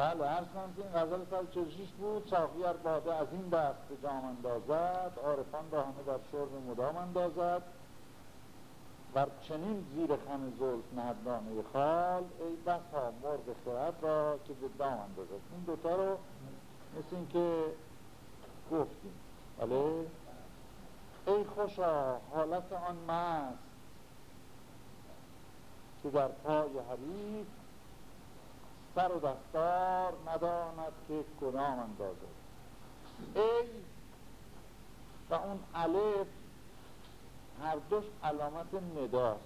بله ارز کنم که این غزل سال چرشیش بود. صافی ار باده از این دست جام اندازد. عارفان را همه در شرب مدام اندازد. و چنین زیر خم زلف نهدانه خال. ای بسا مرغ خرد را که به دام اندازد. این دوتا رو مثل اینکه گفتیم. بله؟ ای خوشا حالت آن مست که در پای حریف سر و دستار نداند که کدام اندازه ای و اون الف هر دوش علامت نداست.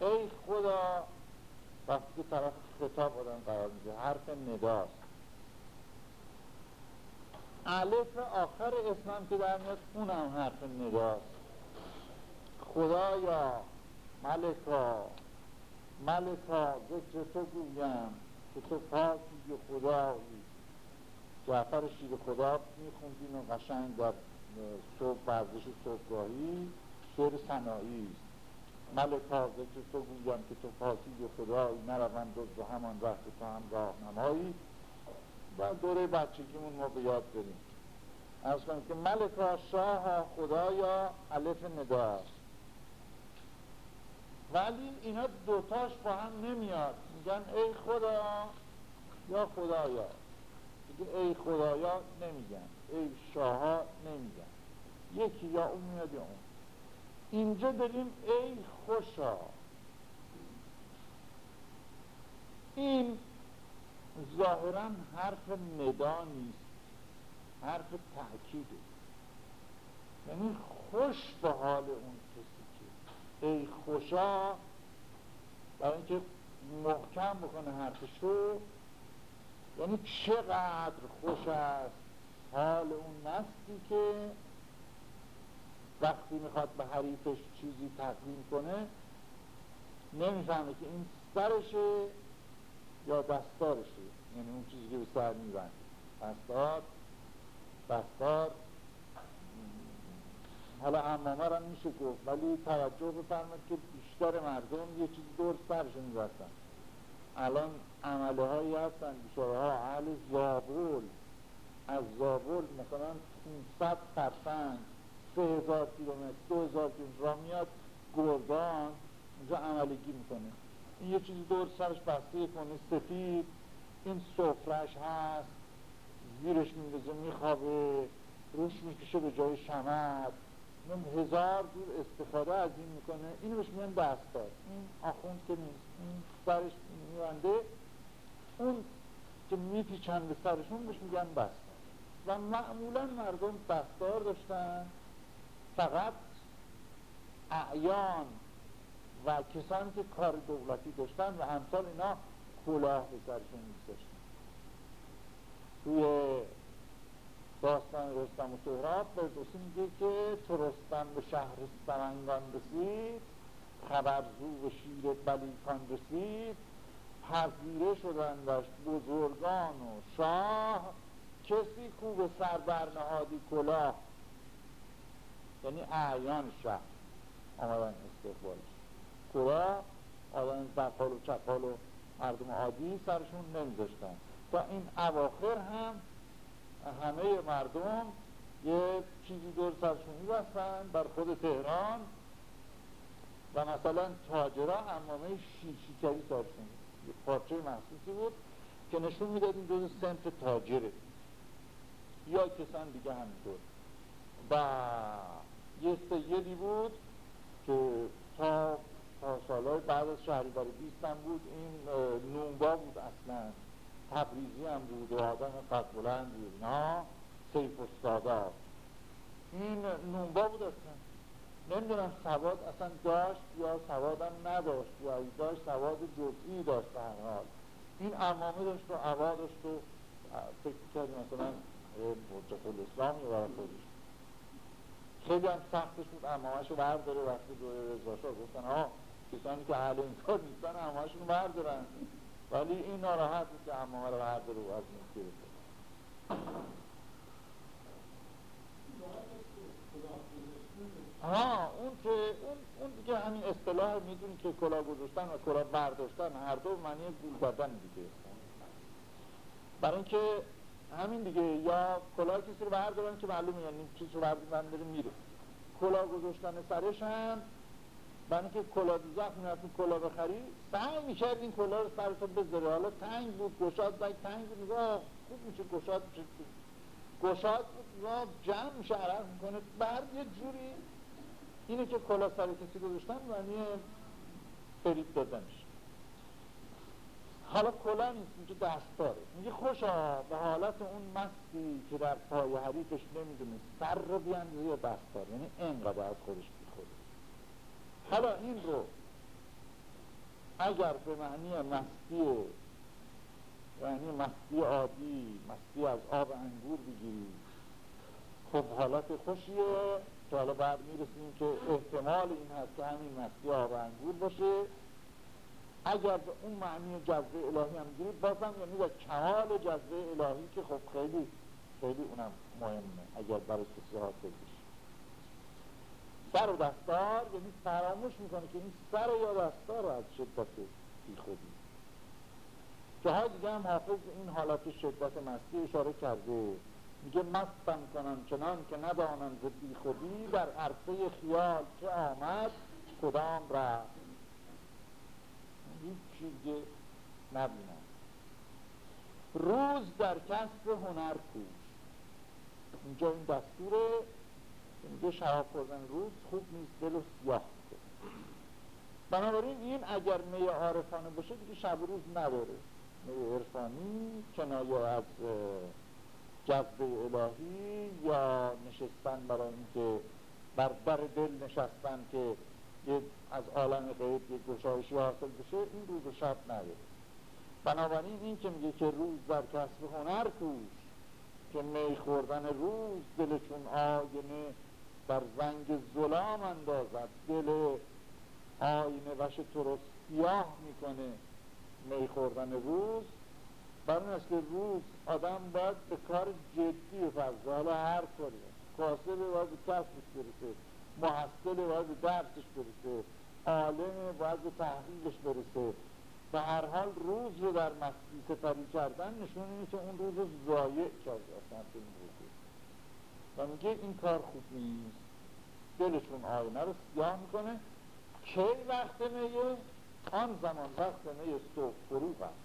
ای خدا وقتی طرف خطاب آدم قرار میده حرف نداست. الف آخر اسمم که در میاد اونم حرف نداست. خدایا ملکا. ملکا ذکر تو گویم که تو پاکی و خدایی جعفر شیر خدا میخوندین و قشنگ در صبح ورزش صبحگاهی شعر سنایی ملکا ذکر تو گویم که تو پاکی و خدایی نروند و همان وقت تو هم راه نمایی و دوره بچگیمون ما به یاد بریم. از که ملکا شاه خدایا الف نداست ولی اینا دوتاش با هم نمیاد. میگن ای خدا یا خدایا. دیگه ای خدایا نمیگن. ای شاها نمیگن. یکی یا اون میاد یا اون. اینجا داریم ای خوشا. این ظاهرا حرف ندا نیست. حرف تأکیده. یعنی خوش به حال اون. ای خوشا برای اینکه محکم بکنه حرفشو یعنی چقدر خوش است حال اون مستی که وقتی می‌خواد به حریفش چیزی تقدیم کنه نمی‌فهمه که این سرشه یا دستارشه. یعنی اون چیزی که به سر میبنده. دستار دستار. حالا امامه را میشه گفت ولی توجه بفرمایید که بیشتر مردم یه چیزی دور سرشون میبستن الان عمله هایی هستن بیچاره ها اهل زابول از زابول مثلا 500 فرسنگ سه هزار کیلومتر دو هزار کیلومتر را میاد گردان اونجا عملگی می‌کنه. این یه چیزی دور سرش بسته کنه سفید. این سفرش هست زیرش میندازه میخوابه روش می‌کشه به جای شمد من هزار دور استفاده از این می‌کنه. اینو بهش میگن دستار. این آخوند که نیست. این سرش میبنده. اون که میپیچن به سرشون بهش میگن بستار و معمولا مردم بستار داشتن. فقط اعیان و کسانی که کار دولتی داشتن و همسال اینا کلاه به سرشون میگذاشتن. توی داستان رستم و سهراب فردوسی میگه که تو رستم به شهر سرنگان رسید خبر زو و شیر بلیکان رسید پذیره شدندش بزرگان و شاه کسی کو سر برنهادی کلاه. یعنی اعیان شهر آمدن استقبالش کلاه آدم بقال و چپال و مردم عادی سرشون نمیذاشتن. تا این اواخر هم همه مردم یه چیزی دور سرشون میبستن بر خود تهران و مثلا تاجرا امامه شیشیکری سرشون یه پارچه محسوسی بود که نشون می‌داد این جز سنف تاجره. یا کسان دیگه همینطور. و یه سیدی بود که تا تا سالهای بعد از بیستم بود این نونبا بود اصلا. تبریزی هم بود و آدم قد بلند بود. نه سیف استادا این نونبا بود اصلا. نمی‌دونم سواد اصلا داشت یا سوادم نداشت یا داشت سواد جزئی داشت هر حال. این امامه داشت و عوا داشت و فکر کرد مثلا مرجق الاسلام یا خودش. خیلی هم سختش بود امامش رو برداره وقتی دوره رزاشا گفتن ها کسانی که اهل این کار نیستن امامش رو بردارن. ولی این ناراحت که امامه رو هر رو از این گرفته ها اون که اون, اون دیگه همین اصطلاح می‌دونی که کلا گذاشتن و کلا برداشتن هر دو معنی گول دادن دیگه. برای اینکه همین دیگه یا کلاه کسی رو بردارن که معلومه یعنی چیز رو بردارن داره میره کلاه گذاشتن سرش هم برای اینکه کلاه دوزخ می‌رفتی کلاه بخری سعی می‌کرد این کلاه رو سرتو بذاره حالا تنگ بود گشاد باید تنگ بود خوب میشه گشاد میشه. گشاد بود جمع میشه عرق می‌کنه. بعد یه جوری اینه که کلاه سر کسی گذاشتن معنی فرید دادنش. حالا کلا نیست میگه دستاره. میگه خوشا به حالت اون مستی که در پای حریفش نمی‌دونه سر رو بیاندازه یا دستار یعنی اینقدر از خودش حالا این رو اگر به معنی مستی یعنی مستی عادی مستی از آب انگور بگیری خب حالت خوشیه که حالا بعد می‌رسیم که احتمال این هست که همین مستی آب انگور باشه. اگر به اون معنی جذبه الهی هم گیرید بازم یعنی در کمال جذبه الهی که خب خیلی خیلی اونم مهمه اگر برای حاصل بشه سر و دستار یعنی فراموش می‌کنه که این سر یا دستار رو از شدت بی خودی. جاهای دیگه هم حافظ این حالت شدت مستی اشاره کرده. میگه مستم کنن چنان که ندانم ز بی خودی در عرصه خیال که آمد کدام رفت. هیچ چیزی نبینم. روز در کسب هنر کوش. اینجا این دستوره میگه شراب خوردن روز خوب نیست دل و سیاه بنابراین این اگر می عارفانه باشه دیگه شب روز نداره می عرفانی کنایه از جذب الهی یا نشستن برای اینکه بر در دل نشستن که از عالم غیب یک گشایشی حاصل بشه این روز و شب نداره بنابراین این که میگه که روز در کسب هنر کوش که می خوردن روز دل چون آینه بر زنگ ظلام اندازد. دل آینه وش تو رو سیاه می‌کنه. می خوردن روز بر اون است که روز آدم باید به کار جدی بپرزه حالا هر کاری کاسه باید به کسبش برسه. محصل باید به درسش برسه. عالم باید به تحقیقش برسه. به هر حال روز رو در مستی سپری کردن نشون اینه که اون روز رو ضایع کرده اصلا این و میگه این کار خوب نیست. دلشون آینه رو سیاه می‌کنه؟ کی وقت میه آن زمان وقت میه صبح فروغ هست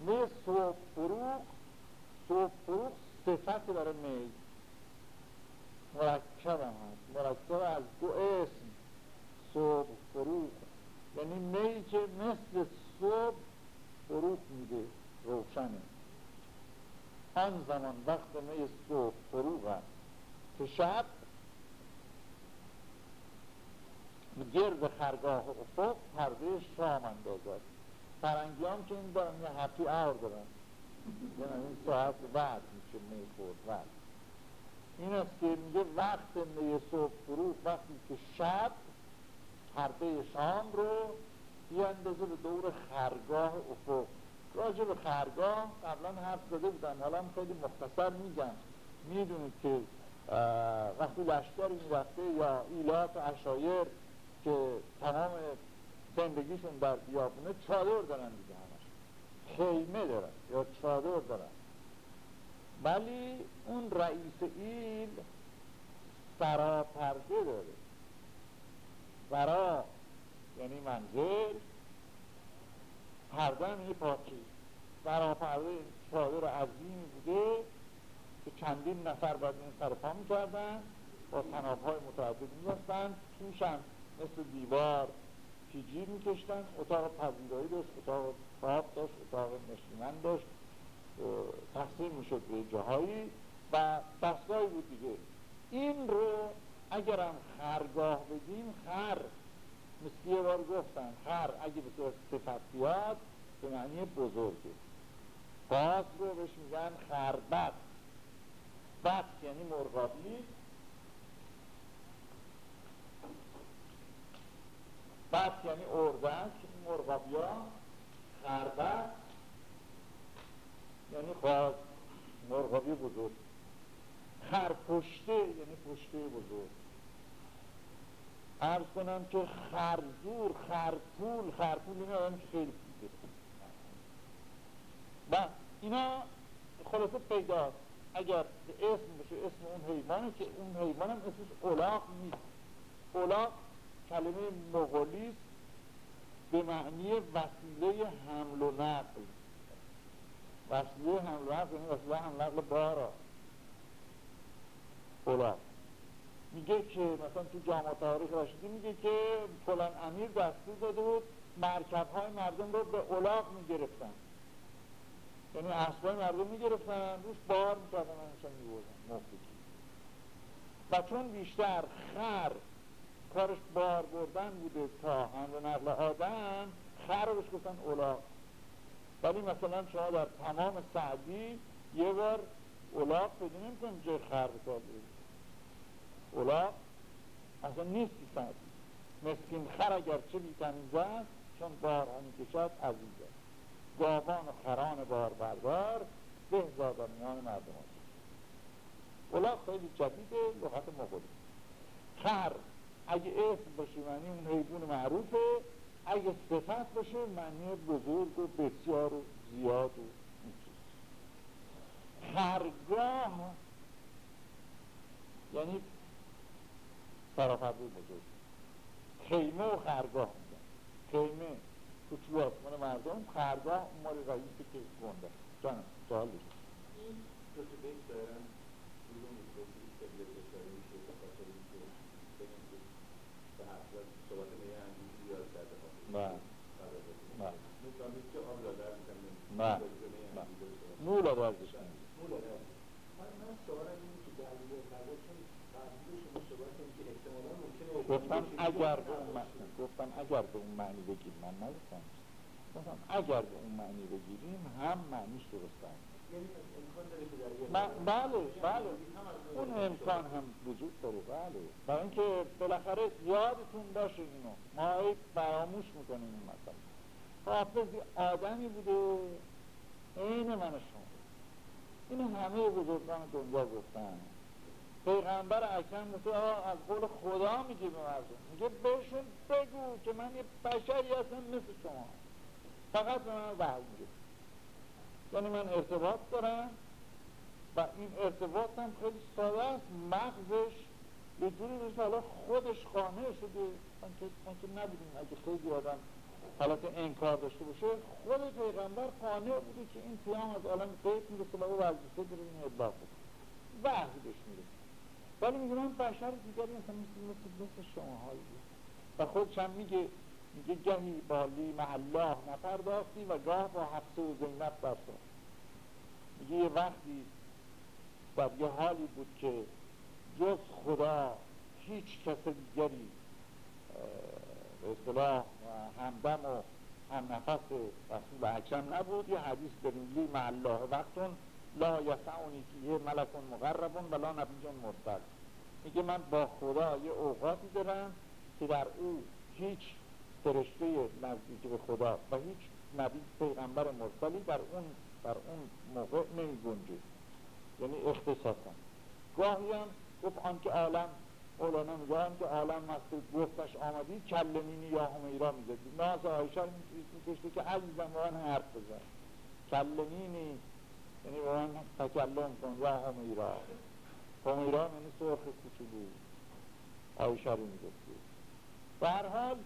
می صبح فروغ صبح فروغ صفت برای می مرکب هم هست. مرکب از دو اسم. صبح فروغ یعنی می که مثل صبح فروغ میده روشنه. آن زمان وقت می صبح فروغ هست که شب گرد خرگاه افق پرده شام اندازد فرنگی هم که این دارن یه هپی اور دارن. یعنی این ساعت وقت میشه می‌خورد وقت این است که میگه وقت می صبح فروغ وقتی که شب پرده شام رو بیاندازه به دور خرگاه افق راجع به خرگاه قبلا حرف زده بودن. حالا هم خیلی مختصر میگم. می‌دونید که وقتی لشکر می‌رفته یا ایلات و اشایر که تمام زندگیشون در بیابونه چادر دارن دیگه همش. خیمه دارن یا چادر دارن. ولی اون رئیس ایل سراپرده داره. سرا یعنی منزل پرده هم یه پاکی. سراپرده چادر عظیمی بوده. که چندین نفر باید این سرپا می‌کردن با تناب های متعدد میبستن توش هم مثل دیوار پیجیر میکشتن اتاق پذیرایی داشت اتاق خواب داشت اتاق نشیمن داشت تقسیم می‌شد به جاهایی و بحثایی بود دیگه. این رو اگرم خرگاه بگیم خر مثل یه بار گفتن خر اگه به بیاد به معنی بزرگه. باز رو بهش میگن خربت. بط یعنی مرغابی. بط یعنی اردک مرغابی ها خربت یعنی خواهد مرغابی بزرگ. خرپشته یعنی پشته بزرگ. ارز کنم که خرزور خرپول خرپول این آدم که خیلی پول و اینا خلاصه پیداست. اگر اسم بشه اسم اون حیوانه که اون حیوان هم اسمش اولاق نیست. اولاق کلمه مغولی به معنی وسیله حمل و نقل. وسیله حمل و نقل یعنی وسیله حمل و نقل بارا. اولاق. میگه که مثلا تو جامعه تاریخ راشدی میگه که فلان امیر دستور داده بود مرکب های مردم رو به اولاق می‌گرفتن. یعنی اسبای مردم می‌گرفتن روش بار می‌کردن همشان میبردن. و چون بیشتر خر کارش بار بردن بوده تا حمل نقل آدم خر رو گفتن اولاق ولی مثلا شما در تمام سعدی یه بار اولاق پیدا نمی‌کنیم جای خر بکار اولاق اصلا نیستی سعدی. مسکین خر اگر چه بیتمیزه است چون بار همی کشد عزیزه گاوان و خران بار به زادانیان مردم هست اولاق خیلی جدیده لغت مغولی. خر اگه اسم باشه معنی اون حیبون معروفه اگه صفت باشه معنی بزرگ و بسیار و زیاد و خرگاه یعنی فرافرده بزرگ. خیمه و خرگاه میگن. خیمه. تو آسمان مردم خرگاه مال رئیسی که گنده جانم سوال بشه این بیت دارن بله بله مولا بازش گفتم اگر به اون معنی گفتم اگر به اون معنی بگیریم من نگفتم. گفتم اگر به اون معنی بگیریم هم معنیش درست بله بله. اون امکان هم وجود داره بله. برای اینکه بالاخره یادتون باشه اینو. ما فراموش می‌کنیم این مثلا حافظی آدمی بوده عین من شما. این همه بزرگان دنیا گفتن. پیغمبر اکرم مثل از قول خدا میگه به مردم. میگه بهشون بگو که من یه بشری هستم مثل شما. فقط من وحی میگه یعنی من ارتباط دارم و این ارتباط هم خیلی ساده است. مغزش یه جوری بشه حالا خودش قانع شده من که, من که نبودیم اگه خیلی آدم حالت انکار داشته باشه خود پیغمبر قانع بوده که این پیام از عالم غیب می‌رسه و او وزیفه داره این اطلاق بده وحی بهش ولی من بشر دیگری مثل مثل مثل, مثل شما و خودش هم میگه میگه گهی با لیم الله نپرداختی و گاه با حفظه و زینب برسان میگه یه وقتی در یه حالی بود که جز خدا هیچ کس دیگری به اصطلاح همدم و هم نفس رسول اکرم نبود. یه حدیث داریم لیم الله وقتون لا یسعونی فیه ملکون مقربون ولا نبیون مرسل. میگه من با خدا یه اوقاتی دارم که در او هیچ فرشته نزدیک به خدا و هیچ نبی پیغمبر مرسلی در اون در اون موقع نمی گنجه یعنی اختصاصا. گاهی هم گفت آنکه عالم مولانا میگه که عالم مست گفتش آمدی کلمینی یا همیرا می‌زدی ناز آیشه میکشته که عزیزم با من حرف بزن. کلمینی یعنی با من تکلم کن یا همیرا همیرا یعنی سرخ کوچولو. آیشه رو می‌گفتی به هر حال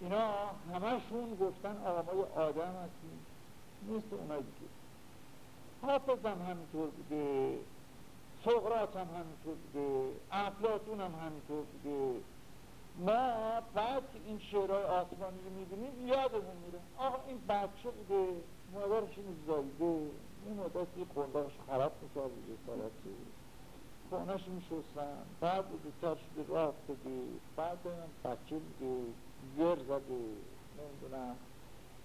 اینا همشون گفتن آقای آدم هستیم. مثل اونایی دیگه. حافظ هم همینطور بوده سقرات هم همینطور بوده افلاتون هم همینطور بوده. ما بعد این شعرهای آسمانی رو می‌بینیم یادمون میره. آقا این بچه بوده مادرش این زایده این مدت یه خراب می‌کرد بوده سالت خونش میشستن. بعد بوده تر شده راه افتاده بعد هم بچه بوده زر زده. نمی‌دونم.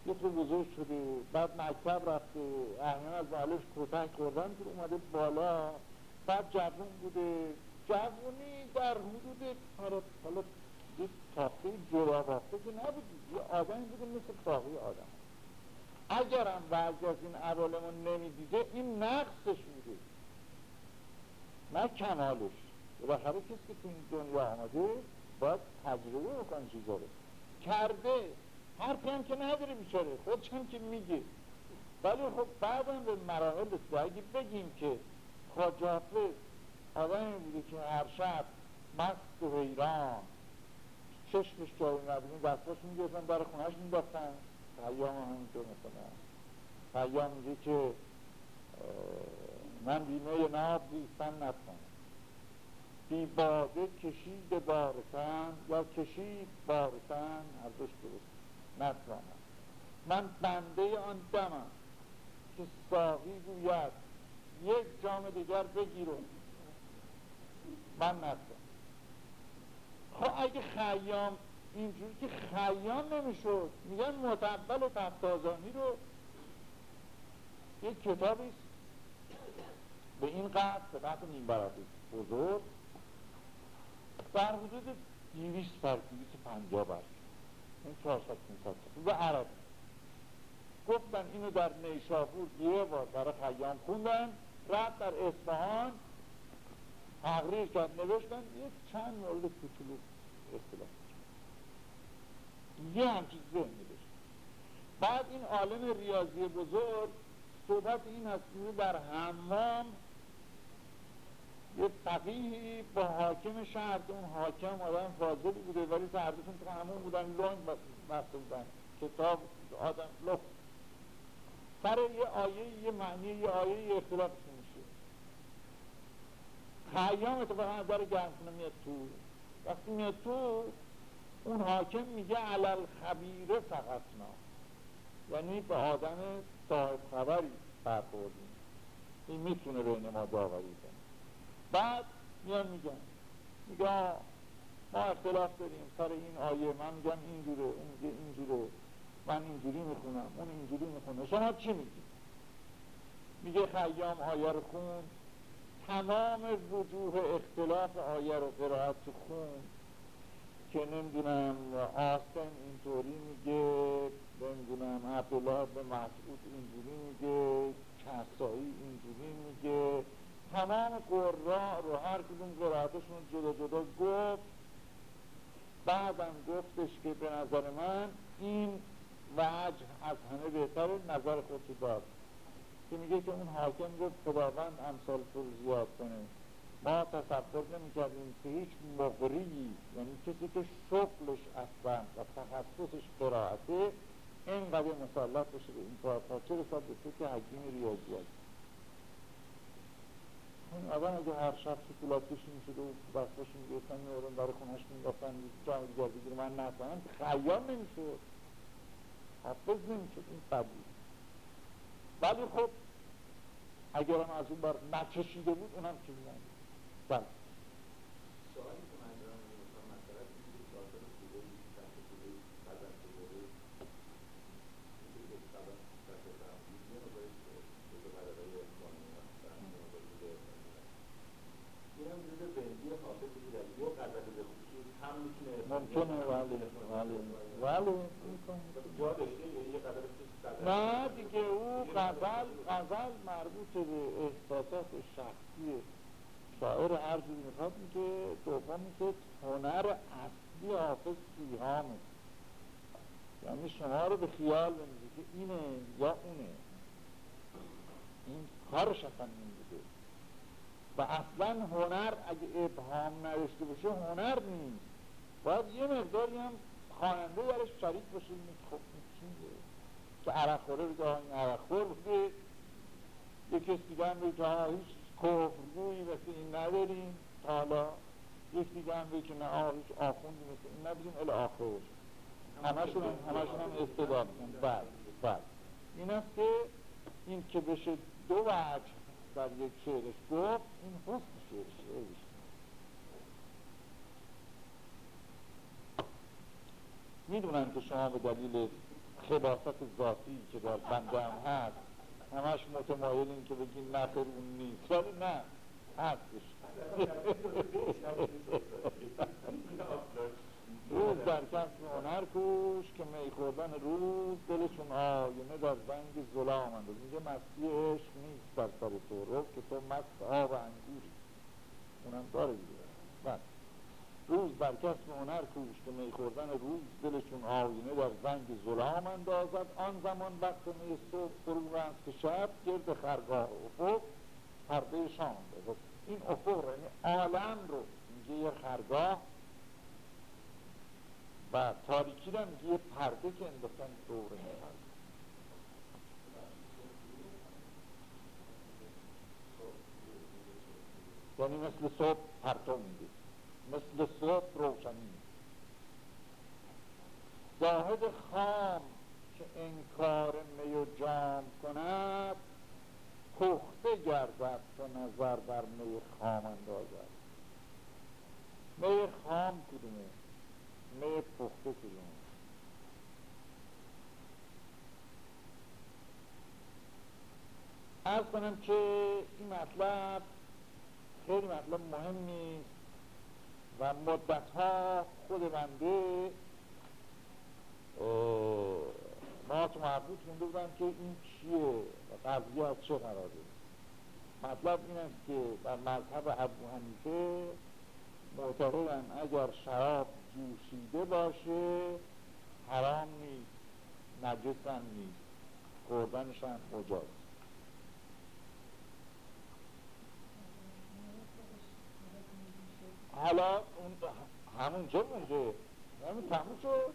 یه تو بزرگ شده. بعد مکتب رفته. احیانا از معلوش کتک خوردن. که اومده بالا. بعد جوون بوده. جوونی در حدود حالا یه تاقی جرابافته که نبود. یه آدمی بوده مثل تاقی آدم. اگرم بعضی از این عوالمون نمی‌دیده این نقصش بوده نه کمالش بالاخره کسی که تو این دنیا آمده باید تجربه بکنه چیزا رو. کرده. حرفی هم که نداره بیچاره. خودش هم که میگه. ولی خب بعدم به مراحل رسیده. اگه بگیم که خاجافه آدمی بوده که هر شب مست و حیران چشمش جایی نبودیم دستاش میگردن در خونهش میداختن. خیام همینطور مثلا. خیام میگه که من بیمه ناب زیستن نتونم. بی باده کشید بارتن یا کشید بارتن هر دوش درست. نتوانم من بنده آن دمم که ساقی گوید یک جام دیگر بگیرم من نتوانم خب اگه خیام اینجوری که خیام نمی‌شد. میگن متقبل و تفتازانی رو. یک کتابی به این قدر قدر نیم بزرگ در حدود دیویست بر دیویست پنجا بر این چهارصد و عربی گفتن اینو در نیشابور یه بار برای خیام خوندن رفت در اصفهان تقریر کرد نوشتن یک چند مورد کوچولو اختلاف یه همچیز ذهن نوشت. بعد این عالم ریاضی بزرگ صحبت این هست در حمام یه فقیهی با حاکم شهر اون حاکم آدم فاضلی بوده ولی سردشون تو همون بودن لنگ بسته بودن. کتاب آدم لخت سر یه آیه یه معنی یه آیه یه اختلافشون میشه. خیام اتفاقا نظر گرمکنه میاد تو. وقتی میاد تو اون حاکم میگه علل خبیره فقط نا یعنی به آدم صاحب خبری برخوردیم. این می‌تونه بین ما داوری بعد میان میگن. میگن ما اختلاف داریم سر این آیه. من میگم اینجوره اون میگه اینجوره. من اینجوری می‌خونم اون اینجوری می‌خونه. شما چی میگی؟ میگه خیام آیه رو خون. تمام وجوه اختلاف آیه رو قرائت خون. که نمی‌دونم آستن اینطوری میگه نمی‌دونم عبدالله به مسعود اینجوری میگه کسایی اینجوری میگه. تمام قرا رو هر کدوم قرائتشون جدا جدا گفت. بعدم گفتش که به نظر من این وجه از همه بهتر نظر خودشو داد که میگه که اون حاکم گفت خداوند امثال پر زیاد کنه. ما تصور نمی کردیم که هیچ مقری یعنی کسی که شغلش اصلا و تخصصش قرائته اینقدر مسلط بشه به این کار تا چه رسد به تو که حکیم ریاضیت اون اول اگه هر شب شکلات می شده و بستاش می‌گفتن میورن برای خونهش می‌گفتن جام دیگر بگیر من نفهمم خیال نمی‌شد. حافظ نمی‌شد این قبول ولی خب اگر از اون بر نچشیده بود اونم چیزی نمید بله. ممکنه ولی ولی ولی نه دیگه او غزل غزل مربوط به احساسات شخصی شاعر هر جوری می‌خواد میگه دوم میگه هنر اصلی حافظ سیهامه یعنی شما رو به خیال بمیده که اینه یا اونه این کارش اصلا بوده و اصلا هنر اگه ابهام نداشته باشه هنر نیست باید یه مقداری هم خواننده درش شریک باشه خب که عرق خوره بگه این عرق خور بوده یه کس دیگه هم بگه هیچ کفرگویی مثل این نداریم. حالا یک دیگه هم بگه نه آه هیچ آخوندی مثل این نداریم الی آخر. همشون هم, همشون هم استداد بله بله. این است که این که بشه دو وجه در یک شعرش گفت این حسن شعرش می‌دونن که شما به دلیل خباست ذاتی که در بنده هم هست همش متمایلین که بگین نخیر اون نیست. ولی نه هستش روز در کسب هنر کوش که می خوردن روز دلشون آینه در زنگ ظلام انداز. میگه مستی عشق نیست بر سر تو رو که تو مست آب انگوری. اونم داره دیگه. بله. روز بر کسب هنر کوش که می خوردن روز دلشون آینه در زنگ ظلام اندازد. آن زمان وقت می صبح فرو که شب گرد خرگاه افق پرده شام این افق یعنی عالم رو میگه یه خرگاه و تاریکی رو میگه یه پرده که انداختن دور این یعنی مثل صبح پرتو میده مثل صبح روشنی. زاهد خام که انکار می و جام کند پخته گردد که نظر بر می خام اندازد. می خام کدومه؟ می پخته کدومه؟ از کنم که این مطلب خیلی مطلب مهمی و مدت ها خود بنده ما تو محبوط مونده بودم که این چیه و قضیه از چه قراره. مطلب این است که در مذهب ابو حنیفه معتقدن اگر شراب جوشیده باشه حرام نیست نجسم نیست خوردنش هم مجاز. حالا اون همونجا مونده همون تموم شد.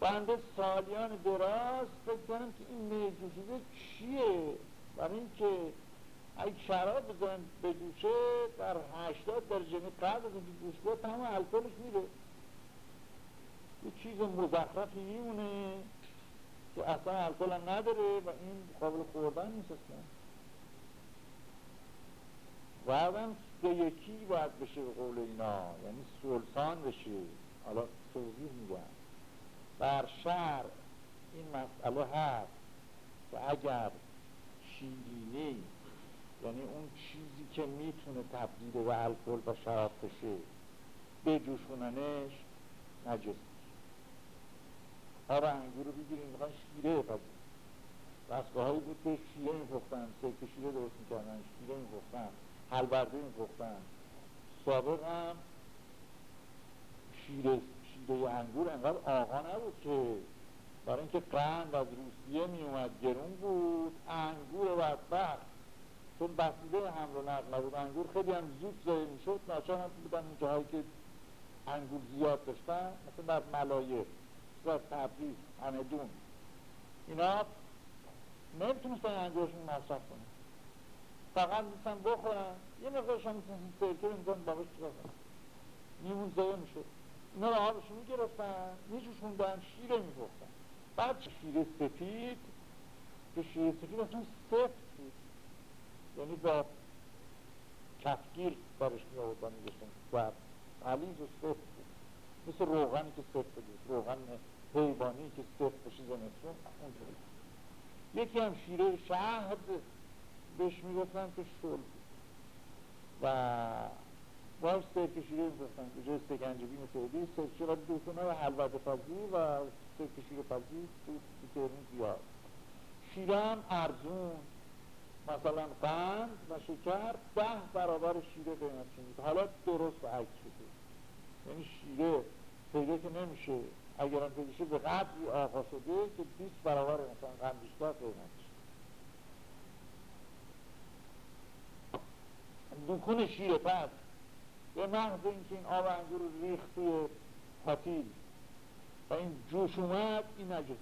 بنده سالیان دراز فکر کنم که این میجوشیده چیه؟ برای اینکه اگه شراب بزن بجوشه در هشتاد درجه قبل از اینکه جوش بود تمام الکلش میره. یه چیز مزخرفی میمونه که اصلا الکل هم نداره و این قابل خوردن نیست اصلا. بعدم به یکی باید بشه به قول اینا. یعنی سلطان بشه. حالا توضیح میگم بر شهر این مسئله هست که اگر شیرینی یعنی اون چیزی که می‌تونه تبدیل به الکل و شراب بشه بجوشوننش نجس آره انگور رو بگیریم می‌خوان شیره پس دستگاه هایی بود که شیره میپختن سرک شیره درست می‌کردن شیره میپختن حلبرده میپختن سابق هم شیره شیره انگور انقدر آقا نبود که. برای اینکه قند از روسیه میومد گرون بود انگور بدبخت. چون بسیده حمل و نقل نبود انگور خیلی هم زود ضایع می‌شد. ناچار هم بودن این جاهایی که انگور زیاد داشتن مثل در ملایه و تبریز همدون اینا نمی‌تونستن انگورشون مصرف کنن. فقط می‌تونن بخورن یه مقدارش هم می‌تونن سرکه می‌تونن باقیش چیکار کنن میمون ضایع می‌شد. اینا رو آبشون می‌گرفتن میجوشوندن شیره می‌گفتن بعد شیره سفید؟ که شیره سفید اصلا سفت بود. یعنی با کفگیر برش می آوردن میگشتن و علیز و سفت بود. مثل روغنی که سفت بود. روغن حیوانی که سفت بشه زمستون اونجوری یکی هم شیره شهد. بهش می‌گفتن که شل و باش سرک شیره می‌گفتن به جای سکنجبی مثل سرک شیره دوتونه و حلوت پزی و شیره پزی تو تهرون زیاد. شیره هم ارزون مثلا قند و شکر ده برابر شیره قیمتشون میده حالا درست عکس شده. یعنی شیره پیدا که نمیشه. اگرم پیدا شه به قدری آقا شده که 20 برابر مثلا قند بیشتر قیمتش دکون شیره پس به محض اینکه این آب انگور ریخت توی پتیل و این جوش اومد این نجس.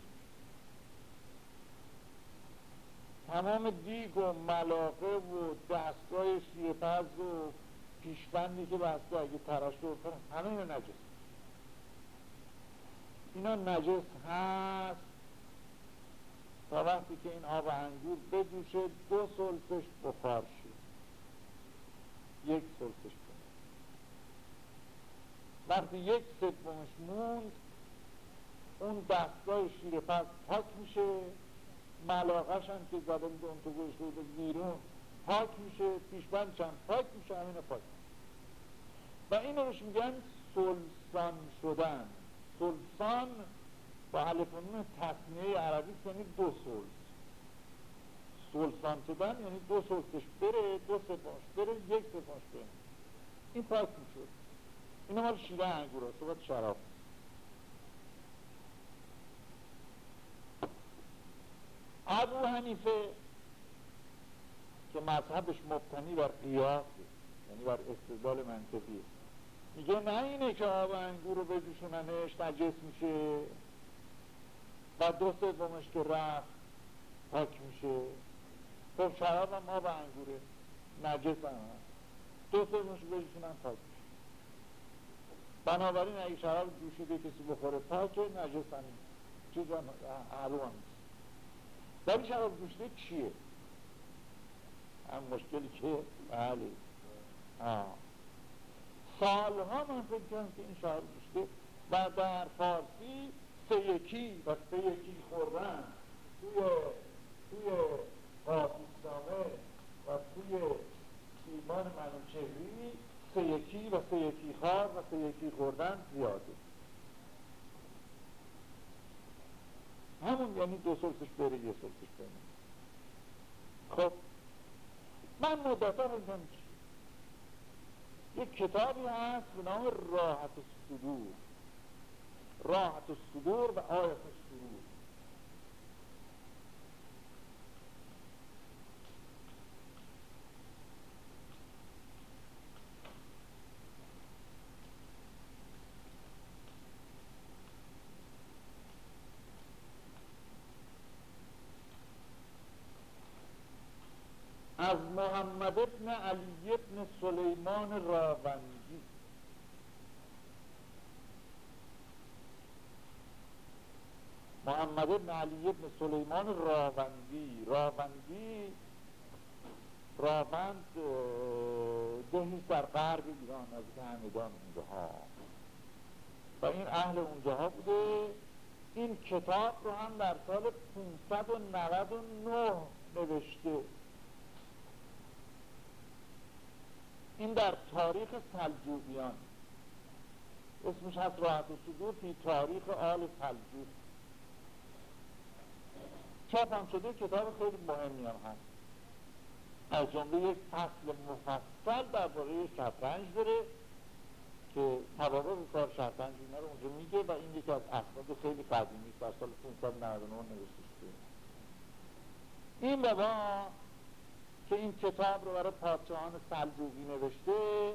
تمام دیگ و ملاقه و دستگاه شیرپز و پیشبندی که بسته اگه تراش رو همه اینا نجس. اینا نجس هست. تا وقتی که این آب انگور بجوشه دو سلسش بخار یک سلسش کنه وقتی یک سومش موند اون دستگاه شیرپز پاک میشه ملاقش هم که زده بود اون تو گوش بود بیرون پاک میشه پیشبندش هم پاک میشه همین پاک و این روش میگن سلسان شدن. سلسان با حلفانون تصمیه عربی یعنی دو سلس سلسان شدن یعنی دو سلسش بره دو سپاش بره یک سپاش بره. این پاک می‌شد. این مال شیره انگور هست باید شراب. ابو حنیفه که مذهبش مبتنی بر قیاس یعنی بر استدلال منطقی میگه نه اینه که آب انگور رو بجوشوننش نجس میشه. و دو سومش که رفت پاک میشه. خب شراب هم آب انگوره. نجس هم دو سومش بجوشونن پاک بنابراین اگه شراب جوشیده کسی بخوره. پاکه نجس هم چیز هم معلوم هم ولی شراب جوشیده چیه؟ هم مشکلی که بله. سالها من فکر کنم که این شعر گشته و در فارسی سه یکی و سه یکی خوردن توی توی قاسیستانه و توی ایمان منوچهری یکی و سه یکی خوار و سه یکی خوردن زیاده. همون یعنی دو سلسش بره یه سلسش بره. خب من مدتا بودم یک کتابی هست به نام راحت الصدور. راحت الصدور و آیت السرور از محمد ابن علی ابن سلیمان راوندی. محمد ابن علی ابن سلیمان راوندی. راوندی راوند دهی در غرب ایران از همدان اونجاها. و این اهل اونجاها بوده. این کتاب رو هم در سال 599 نوشته. این در تاریخ سلجوقیان. اسمش هست راحت صدور فی تاریخ آل سلجوق. چاپ هم شده کتاب خیلی مهمی هم هست. از جمله یک فصل مفصل درباره شطرنج داره که توابع کار شطرنج اینا رو اونجا میگه و این یکی از اسناد خیلی قدیمی در سال 599 نوشته شده. این بابا که این کتاب رو برای پادشاهان سلجوقی نوشته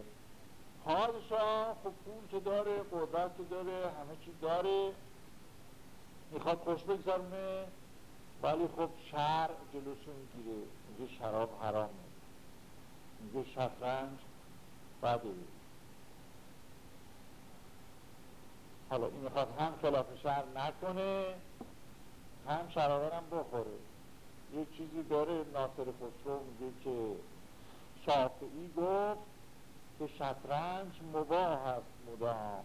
پادشاه خب پول که داره قدرت که داره همه چی داره می‌خواد خوش بگذارونه ولی خب شهر جلوشو می‌گیره. میگه شراب حرامه. میگه شطرنج بده. حالا این می‌خواد هم خلاف شهر نکنه هم شرابه هم بخوره. یه چیزی داره ناصر خسرو میگه که شافعی گفت که شطرنج مباه هست مدام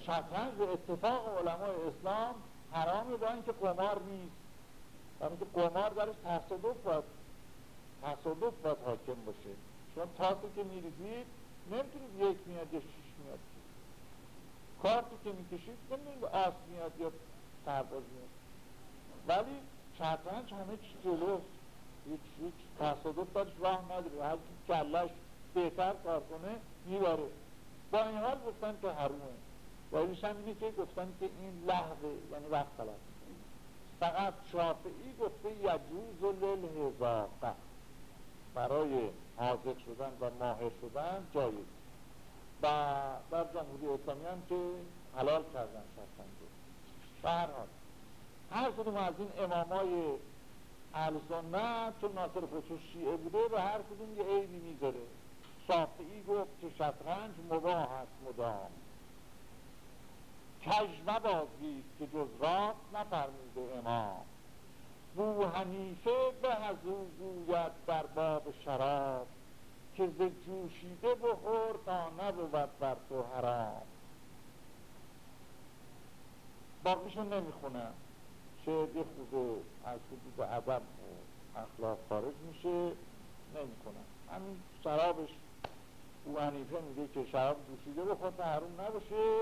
شطرنج به اتفاق علمای اسلام حرامه با اینکه قمار نیست. با اینکه قمار درش تصادف باید تصادف باید حاکم باشه. چون تاسی که میریزید نمی‌تونید یک میاد یا شیش میاد. کارتی که می‌کشید نمی‌دونید آس میاد یا سرباز میاد. ولی شطرنج همه چی جلوست هیچ هیچ تصادف دارش راه نداره. هر کی کلش بهتر کار کنه می‌بره. با این حال گفتن که حرومه. و اینش هم اینه که گفتن که این لحظه یعنی وقت طلب. فقط شافعی گفته یجوز للهزاقه برای حاضر شدن و ماهر شدن جایز. و در جمهوری اسلامی هم که حلال کردن شطرنج به هر حال. هر کدوم از این امامای اهل سنت چون ناصر خسرو شیعه بوده و هر کدوم یه عیبی می‌ذاره. شافعی گفت که شطرنج مباه است مدام. کج مبازید که جز راست نفرموده امام. بو حنیفه به از او گوید در باب شراب که ز جوشیده بخور تا نبود بر تو حرام. باقیشون نمی‌خونم شعر یه خود از حدود ادب اخلاق خارج میشه نمی‌کنن همین شرابش او حنیفه میگه که شراب دوشیده به خود حروم نباشه.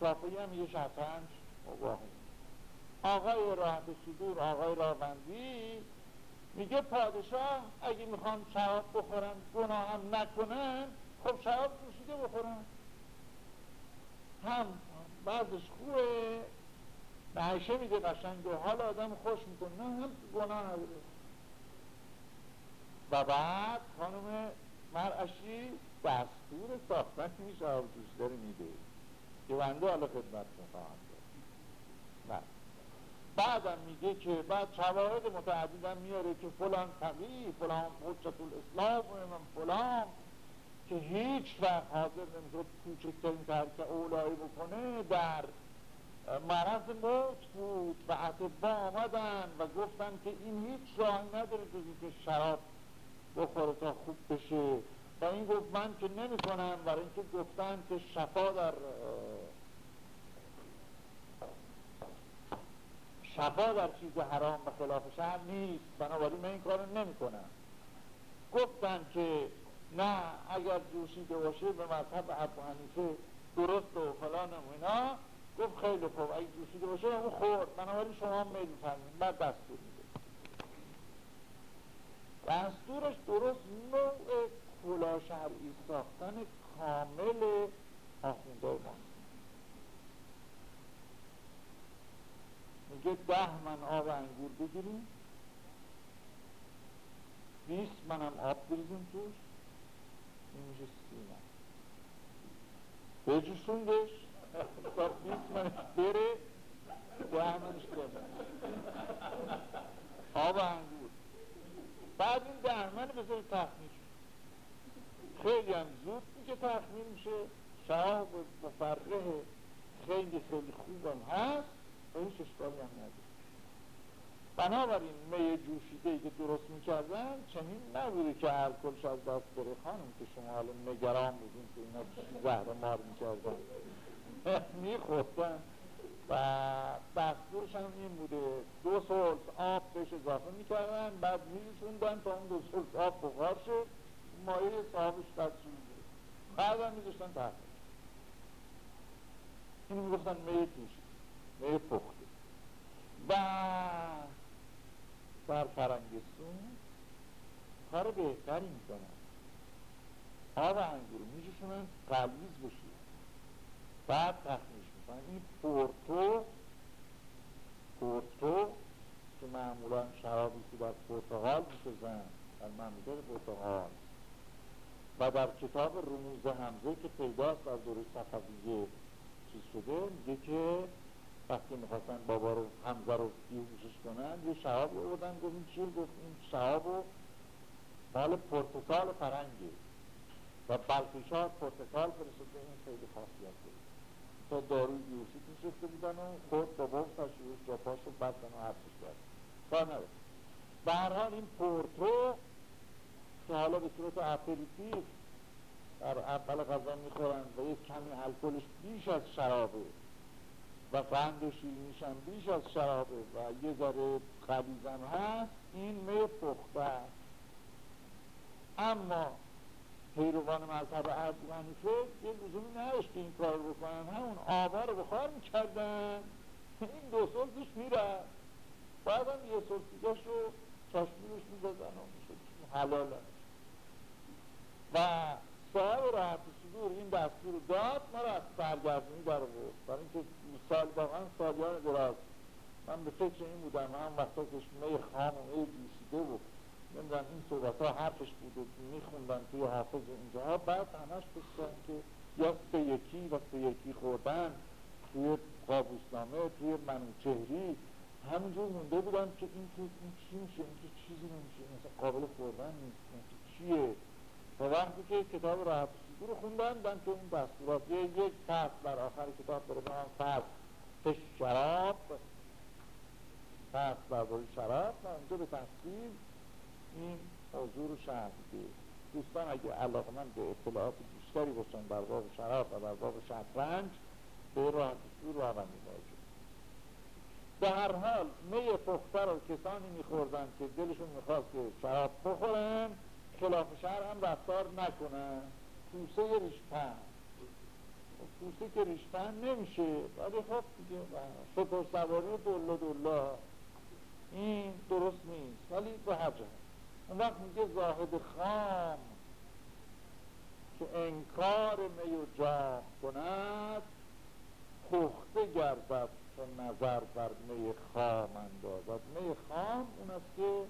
شافعی هم یه شطرنج. آقای راحت صدور آقای راوندی میگه پادشاه اگه می‌خوان شراب بخورن گناه هم نکنن خب شراب پوشیده بخورن. هم بعضش خوبه نعیشه میده قشنگ و حال آدم خوش می‌کنه. نه هم گناه نداره. و بعد خانم مرعشی دستور ساختن این شراب پوشیده میده. که بنده حالا خدمت می‌خواهم نه. بعدم میگه که بعد شواهد متعددم میاره که فلان تقی فلان حجت الاسلام و فلان که هیچ وقت حاضر نمی‌شد کوچکترین ترک اولایی بکنه در مرض موت بود و اطبا آمدن و گفتن که این هیچ راهی نداره جزی که شراب بخوره تا خوب بشه. و این گفت من که نمی کنم برای اینکه گفتن که شفا در شفا در چیز حرام و خلاف شهر نیست. بنابراین من این کار نمی کنم گفتن که نه اگر جوشیده باشه به مذهب ابو حنیفه درست و فلان و اینا. گفت خیلی خوب. اگه جوشیده باشه اون خورد. بنابراین شما میل فرمید بعد دستور میده. دستورش درست نوع کلا شرعی ساختن کامل آخونده ما. میگه ده من آب انگور بگیریم. بیست منم آب بریزیم توش. این میشه سی من بجوشوندش. بیست منش بره ده منش بره آب انگور بعد این ده من بذاری تخمیل خیلی هم زود میگه تخمیل میشه شهاب مفرقه خیلی خیلی خوبم هست و هیچ اشکالی هم نداره بنابراین می جوشیده ای که درست می‌کردن چنین نبوده که الکلش از دست بره خانم که شما حالا نگران بودین که اینا زهر مار می‌کردن میخوردن و دستورش هم این بوده. دو سلس آب بهش اضافه می‌کردن بعد میشوندن تا اون دو سلس آب بخار شد مایه صاحبش تدسون بعد هم میذاشتن تحت اینو می‌گفتن می جوشید می پخته. و در فرنگستون کار بهتری می‌کنن. آب انگور میشونن قلیز بشید بعد تخمیش می‌کنن این پورتو پورتو که معمولا شرابی که در پرتغال می‌سازن در مملکت پرتغال. و در کتاب رموز حمزه که پیداست در دوره صفویه چیز شده میگه که وقتی می‌خواستن بابا رو حمزه رو بیهوشش کنن یه شهاب رو بودن گفت این چیه گفت این شهاب رو مال پرتکال فرنگی و بلخیشا پرتکال فرستده این خیلی خاصیت بود تا داروی بیهوشی نشسته بودن و خود با بغز تشویش جا پاش رو و کرد. کار نبود به این پورتو که حالا به صورت اپریتیف در اول غذا می‌خورن و یک کمی الکلش بیش از شرابه و قند و شیرینیش هم بیش از شرابه و یه ذره قلیزم هست این می پخته. اما پیروان مذهب ابو حنیفه یه لزومی نداشت که این کار بکنن. همون آبا رو بخار می‌کردن. این دو سلسش میره بعد هم یه سلسیگاش رو چاشمیرش می‌دادن و می‌شد حلال و صاحب راحت صدور این دستور داد ما را از سرگردونی در بود برای اینکه سال واقعا سالیان دراز. من به فکر این بودم هم وقتا که می خام و می جوشیده بود. نمی‌دونم این صحبت ها حرفش بود و میخوندن توی حافظ اینجا. بعد همش بستن که یا سه یکی و سه یکی خوردن توی قابوسنامه توی منوچهری. همینجور مونده بودن که این که این چی میشه؟ این که چیزی نمیشه؟ مثلا قابل خوردن نیست. چیه؟ و وقتی که کتاب راحت رو خوندن من تو این دستورات یک فصل در آخر کتاب داره من فصل شراب. فصل درباره شراب. و اونجا به تفصیل این موضوع رو شرح دوستان اگه علاقه من به اطلاعات بیشتری باشن بر باب شراب و بر باب شطرنج به دستور رو اول به هر حال می پخته رو کسانی میخوردن که دلشون می‌خواست که شراب بخورن خلاف شهر هم رفتار نکنن. کوسه ریش پنج بوسه که ریشتن نمیشه. ولی خب دیگه شکر سواری دلا این درست نیست. ولی به هر اون وقت میگه زاهد خام که انکار می و جام کند پخته گردد و نظر بر می خام اندازد. می خام اون است که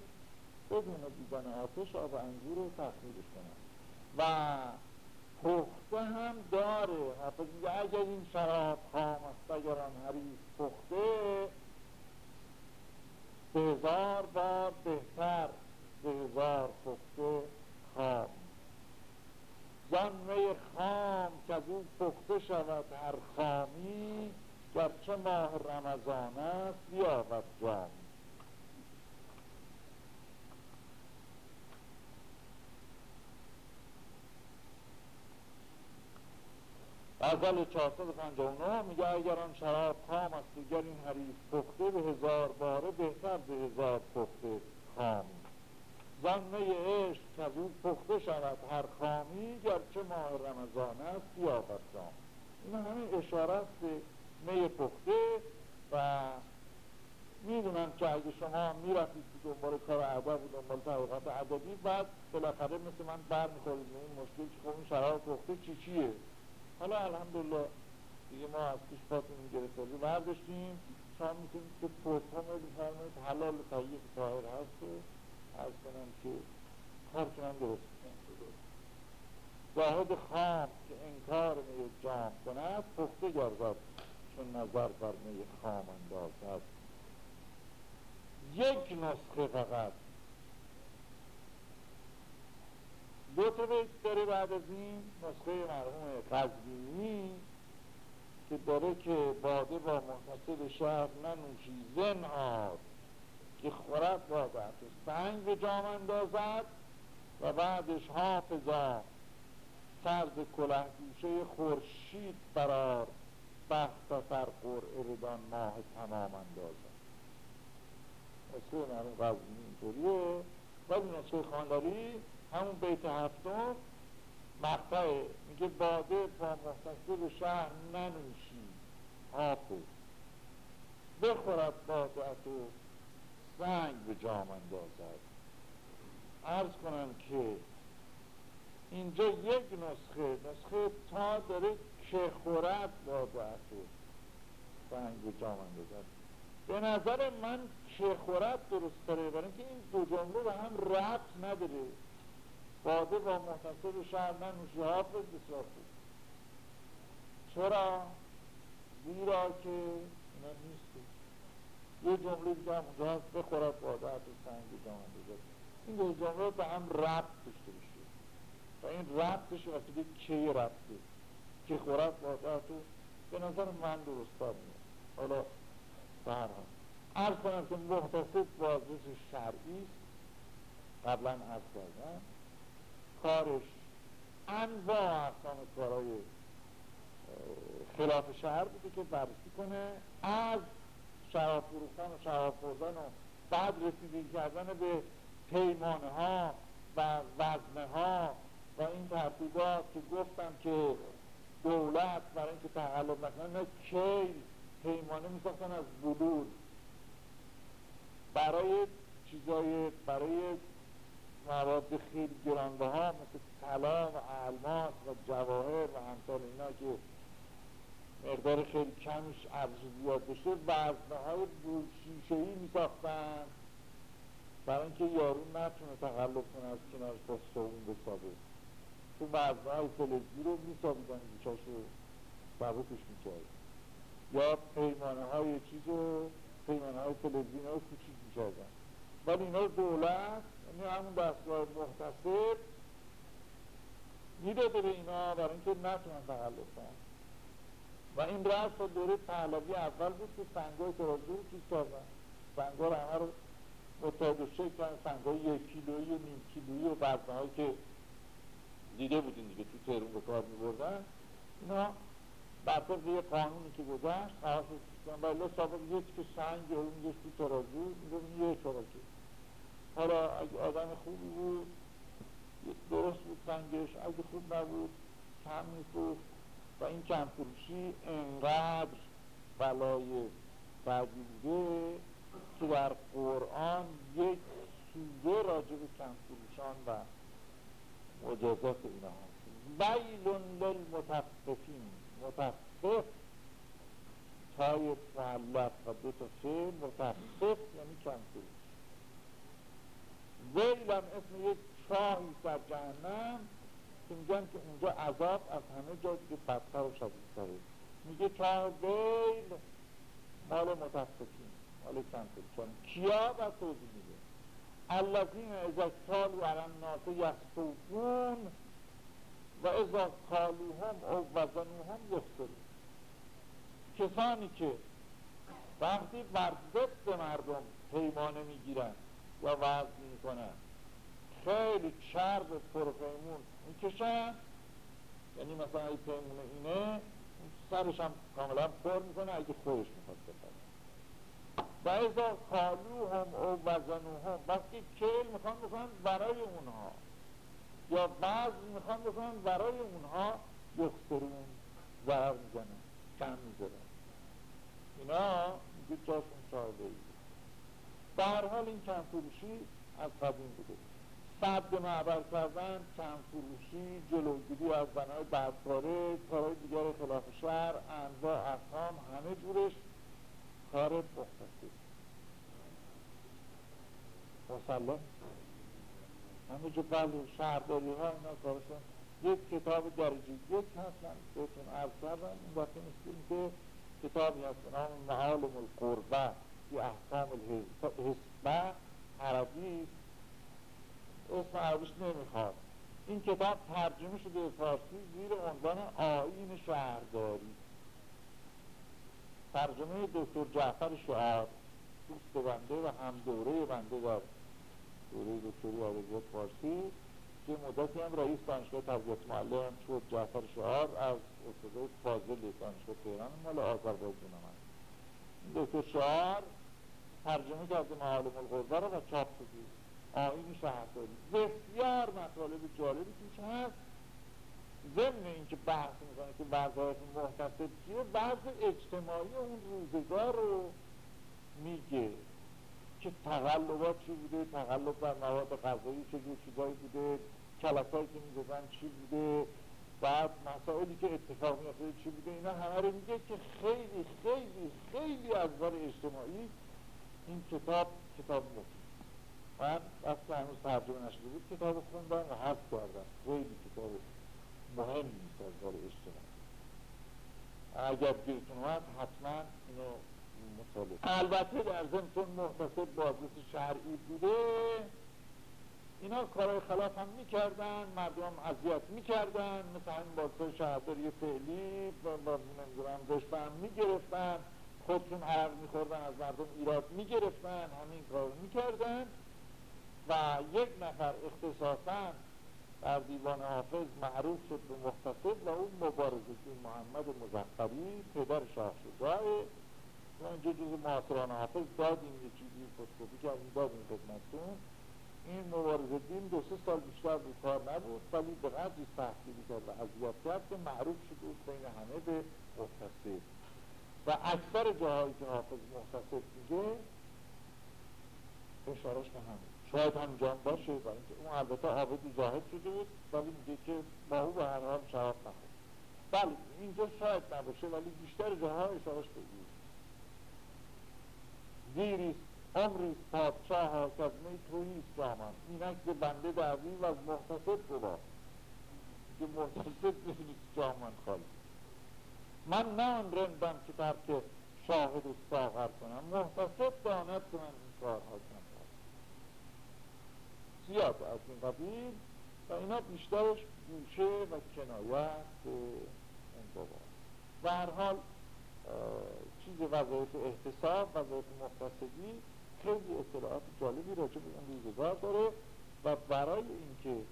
بدون دیدن آتش آب انگور رو تخمیرش کند. و پخته هم داره. اگر این شراب خام است اگر آن حریف پخته هزار بار بهتر. به هزار پخته خام. زن خام که از او پخته شود هر خامی گرچه ماه رمضان است بیابد جام غزل 459 میگه اگر آن شراب خام است دیگر این حریف پخته به هزار باره بهتر به هزار پخته خامی. زنه عشق که از او پخته شود هر خامی گرچه ماه رمضان است بیابد جام این همین اشاره است به می پخته و می‌دونم که اگه شما می‌رفتید که دنبال کار ادب و دنبال تحقیقات ادبی بعد بالاخره مثل من بر می‌خورید این مشکل که خب این شراب پخته چی چیه؟ حالا الحمدلله دیگه ما از پیش پاتون گرفتاری برداشتیم شما می‌تونید که پرسان رو بفرمایید حلال طیب طاهر هست. از کنم که کار کنم درست زاهد خام که انکار می جام کند پخته گردد چون نظر بر می خام اندازد یک نسخه فقط. دو تا بیت داره بعد از این نسخه مرحوم قزوینی که داره که باده با محتصب شهر ننوشی زنهار که خورد بادت سنگ به جام اندازد و بعدش حافظا. سرد کله گوشه خورشید برار بخت سرخور اردان ماه تمام اندازد. نسخه مرحوم قزوینی اینطوریه. ولی نسخه خانداری همون بیت هفتم مقطعه میگه باده با محتصب شهر ننوشی حافظ. بخورد باده و سنگ به جام اندازد. ارز کنم که اینجا یک نسخه نسخه تا داره که خورد باده و سنگ به جام اندازد. به نظر من که خورد درست داره برای اینکه این دو جمله به هم ربط نداره. باده با محتصب شهر ننوشی حافظ بسیار خوب چرا؟ زیرا که اینا نیست. یه جمله دیگه هم اونجا هست بخورد باده حتی سنگ جامعه این دو جمله به هم ربط داشته باشه. و این ربطش وقتی که کی ربطه؟ که خورد باده تو به نظر من درست میاد. حالا برها عرض کنم که محتصب بازرس شرعی است. قبلا عرض کردم. کارش انواع اقسام کارهای خلاف شهر بوده که بررسی کنه. از شراب فروختن و شراب خوردن و بعد رسیدگی کردن به پیمانه ها و وزنه ها و این ترتیبات که گفتم که دولت برای اینکه تقلب نکنه کی پیمانه میساختن از بلور برای چیزای برای مواد خیلی گرانده ها مثل طلا و الماس و جواهر و همثال اینا که مقدار خیلی کمش ارزش زیاد بشه وزنه های شیشه ای می ساختن برای اینکه یارو نتونه تقلب کنه از کنارش با سوون بسابه. تو وزنه های فلزی رو می سابیدن گوشاش رو سبکش می کرد یا پیمانه های چیز رو پیمانه های فلزی رو کوچیک می کردن ولی اینا دولت یعنی همون دستگاه محتصب می‌داده به اینا برای اینکه نتونن تقلب کنن. و این رفت تا دوره پهلوی اول بود که سنگای رو توی سازن سنگا رو همه رو متحد و شکل کنن سنگای یک کیلویی و نیم کیلویی و برزنه که دیده بودین دیگه تو تهرون به کار می بردن اینا بر یه قانونی که گذشت خواهد کنن بله سابق یک که سنگ اون تو ترازو میگه یه چراکه حالا اگه آدم خوبی بود درست بود سنگش. اگه خوب نبود کم میفروخت و این کم فروشی انقدر بلای بعدی بوده که در قرآن یک سوره راجع به کم فروشان و مجازات اینا هست. بیلون للمتفقین. متفق تای معلق و دو تا فعل متفق یعنی کم فروش. ویلم اسم یک چاهی در جهنم که میگن که اونجا عذاب از همه جا دیگه بدتر و شدیدتره. میگه ویل. مال متفقین. مال فروشان کیا و توضیح میگه الذین اذا کالو علی الناس یخصوفون و اذا کالوهم او وزنوهم یخسرون کسانی که وقتی بر ضد مردم پیمانه می‌گیرن یا وزن می‌کنن خیلی چرب پرپیمون می‌کشن یعنی مثلا این پیمونه اینه سرش هم کاملا پر می‌کنه اگه خودش می‌خواد بپره و ازا کالو هم او وزنو هم وقتی کل می‌خوان بکنن برای اونها. یا وزن می‌خوان بکنن برای اونها یخسرون ضرر می‌زنن کم می‌زنن اینا میگه جاشون شاهده ای در حال این کم از قدیم بوده. صد معبر کردن کم فروشی جلوگیری از بنای بدکاره کارهای دیگر خلاف شهر انواع اقسام همه جورش کار مختصی مسلم همه جو بلو شهرداری ها اینا کارشون. یک کتاب درجه یک هستن بهتون عرض کردم. این وقتی مثل که کتابی هست به نام معالم القربه فی احکام الحسبه عربی اسم عربیش نمی‌خواد. این کتاب ترجمه شده به فارسی زیر عنوان آین شهرداری. ترجمه دکتر جعفر شعر دوست بنده و هم دوره بنده در دوره دکتری ادبیات فارسی که مدتی هم رئیس دانشگاه تربیت معلم شد. جعفر شعار از استاد فاضل دانشگاه تهران مال آذربایجان هم دکتر شعار ترجمه کرده معالم الغربه رو و چاپ آین شهرداری بسیار مطالب جالبی توش هست. ضمن اینکه بحث می‌کنه که وظایف محتسب چیه بعض اجتماعی اون روزگار رو میگه که تقلبات چی بوده تقلب بر مواد غذایی چه چیزایی بوده کلاسایی که میگذن چی بوده بعد مسائلی که اتفاق میفته چی بوده اینا همه رو میگه که خیلی خیلی خیلی از نظر اجتماعی این کتاب کتاب مفید من اصلا هنوز ترجمه نشده بود کتاب خوندم و حد کردم خیلی کتاب مهم نیست از نظر اجتماعی. اگر گیرتون اومد حتما اینو مطالعه البته در ضمن محتسب بازرس شرعی بوده. اینا کارهای خلاف هم می‌کردن مردم اذیت می‌کردن. مثل همین بازرس شهرداری فعلی نمی‌دونم دشمن می‌گرفتن. خودشون عرق میخوردن از مردم ایراد می‌گرفتن. همین کار می‌کردن. و یک نفر اختصاصا در دیوان حافظ معروف شد به مختصب و اون مبارزه محمد مزفری پدر شاه شجاعه ما اینجا جز معاصران حافظ دادیم یه چیزی فوتوکوپی کردیم دادیم خدمتتون. این مبارزه دین دو سه سال بیشتر به کار نبود ولی به قدری تحصیلی کرد و اذیت کرد که معروف شد بود بین همه به مختصب و اکثر جاهایی که حافظ مختصب میگه اشارش به همه شاید هم جان باشه برای اینکه اون البته عابدی زاهد شده بود ولی میگه که با او به هر حال شراب نخورد. بله اینجا شاید نباشه ولی بیشتر جاها اشارش به دیریست عمریست پادشاه ها که از می توییست جامن اینک به بنده دعوی و از محتصب بود که محتصب نیست جامن خالی. من نه آن رندم که ترک شاهد و ساغر کنم. محتصب داند که من این کارها کنم. زیاد از این قبیل و اینا بیشترش گوشه و کنایت به اون بابا. و هر حال چیز وظایف احتساب وظایف مختصدی خیلی اطلاعات جالبی راجع به اون روزگار داره و برای اینکه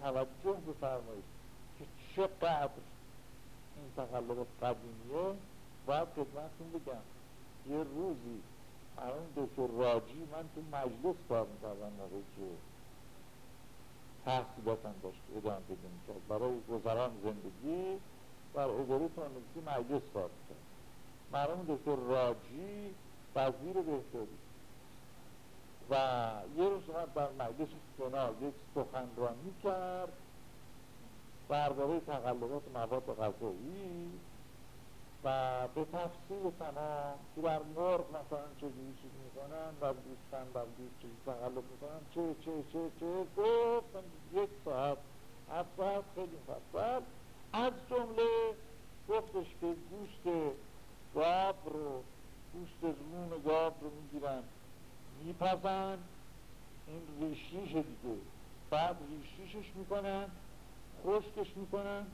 توجه بفرمایید که چقدر این تقلب قدیمیه باید خدمتتون بگم. یه روزی الان دکتر راجی من تو مجلس کار می‌کردم که تحصیلاتم داشت. ادامه بده می‌کرد. برای گذران زندگی در اداره ترانزیتی مجلس کار کرد مرحوم دکتر راجی وزیر بهداری و یه روز در مجلس سنا یک سخنرانی کرد. درباره تقلبات مواد غذایی. و به تفصیل تمام که بر مرغ مثلا چجوری چیز می‌کنن و دوستن و دوست چیزی تقلب می‌کنن. چه چه چه چه؟ گفت یک ساعت ساعت خیلی مفصل از جمله گفتش که گوشت گاب رو گوشت زمون گاب رو می‌گیرن میپزن. این ریشیش دیگه. بعد ریشیشش می‌کنن خشکش می‌کنن.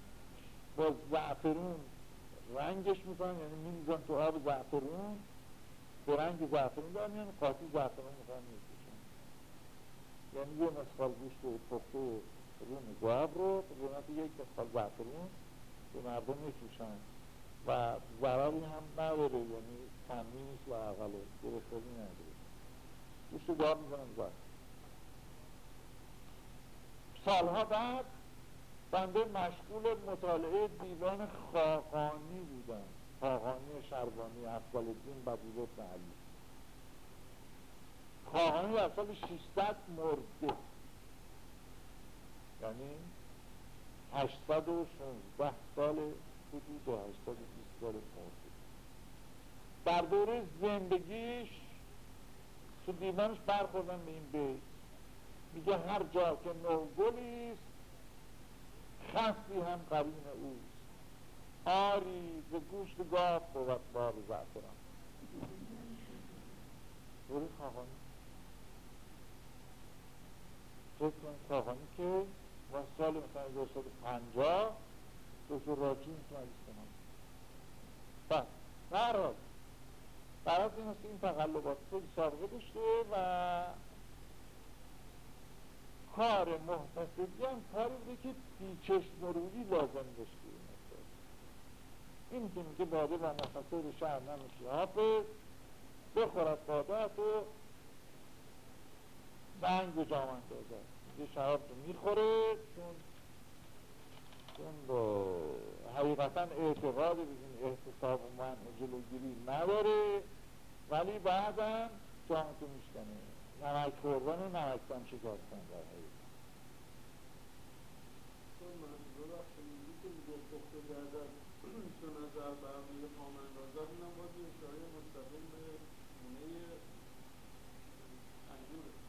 با زعفرون رنگش می‌کنن یعنی میریزن تو آب زعفرون به رنگ زعفرون دارن یعنی قاطی زعفرون می‌کنن می‌کشن یعنی یه مسخال گوشت پخته روم گواب رو قیمت یک مسخال زعفرون به مردم میفروشن. و ضرری هم نداره یعنی نیست و اقل گرفتاری نداره. گوشت گواب می‌کنن گواب سالها بعد بنده مشغول مطالعه دیوان خاقانی بودم. خاقانی شربانی افضل الدین بدیل ابن علی. خاقانی در سال 600 مرده. یعنی 816 سال حدود 820 سال مرده. در دوره زندگیش تو دیوانش برخوردن به این بیت. میگه هر جا که نوگلیست خستی هم قرین اوست. آری به گوشت گاه بود بار زعفران دوری خواهانی. فکر کنید خواهانی که و سال مثلا 1950 دکتر راجی می‌تونه کنم. بس برات برات این این تقلبات خیلی سابقه داشته و کار محتسبی هم کاری بوده که بیچشم روی لازم داشته این که میگه باده و نفسه به شهر نمیشه. حافظ بخورد باده و بنگ به جامن دازد میگه شراب رو می‌خوره. چون چون با حقیقتا اعتقاد به این احتساب و من جلوگیری نداره ولی بعدم جامتو میشکنه. نمک خوردن و نمکتان شکستن در حقیقت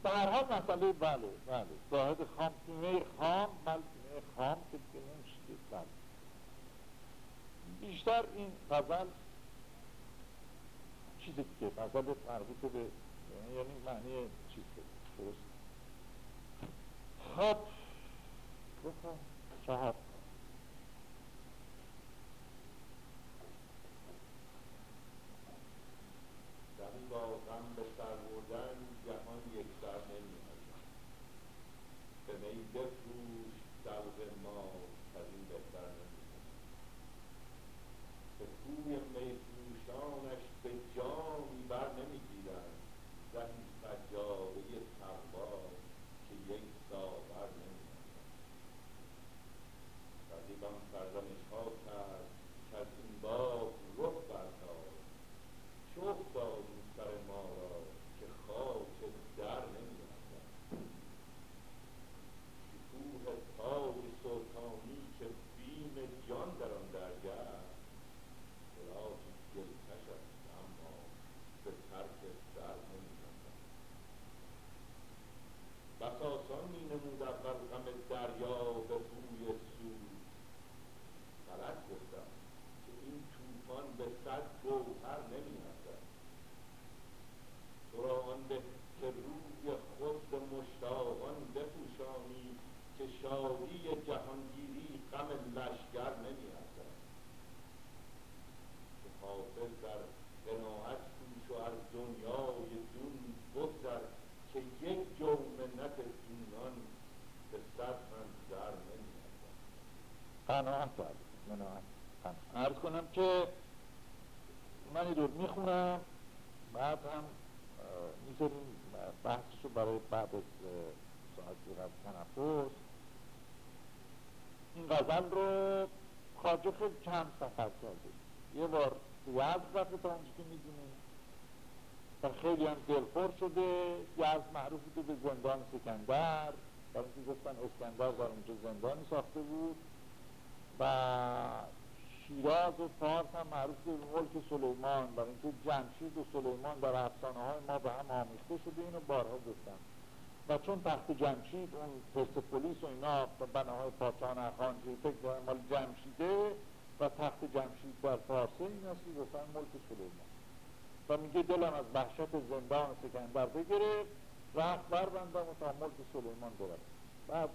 به هر حال مسئله بله بله. زاهد خام سینه خام بله سینه خام که دیگه نمیشه بله بیشتر این غزل چیز دیگه غزل مربوط به یعنی معنی چیز درست. خب. بخون چهار. چند سفر کرده یه بار یزد رفته تا که می‌دونیم و خیلی هم دلخور شده یزد معروف بوده به زندان سکندر برای اینکه گفتن اسکندر در اونجا زندانی ساخته بود. و شیراز و فارس هم معروف به ملک سلیمان. برای اینکه جمشید و سلیمان در افسانه های ما به هم آمیخته شده اینو بارها گفتم. و چون تخت جمشید اون پولیس و اینا بناهای پاچان اخانجی فکر مال جمشیده و تخت جمشید در فارسه این هستی گفتن ملک سلیمان. و میگه دلم از وحشت زندان سکندر بگیره رفت بربندم و تا ملک سلیمان برد بعد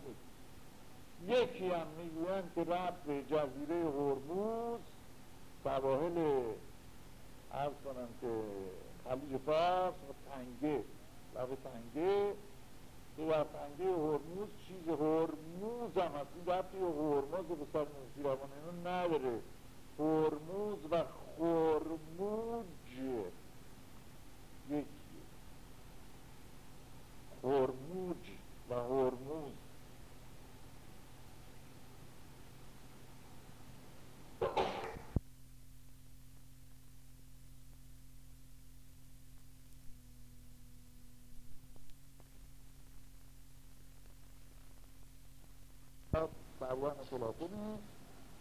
یکی هم می‌گویند که رفت به جزیره هرموز سواحل عرض کنم که خلیج فارس و تنگه لب تنگه. که در تنگه هرموز چیز هرموز هم هست. این رفتی هرموز به سر موسیقان اینو نداره. هرموز و خرموج یکی هرموج و هرموز. سروان خلافونه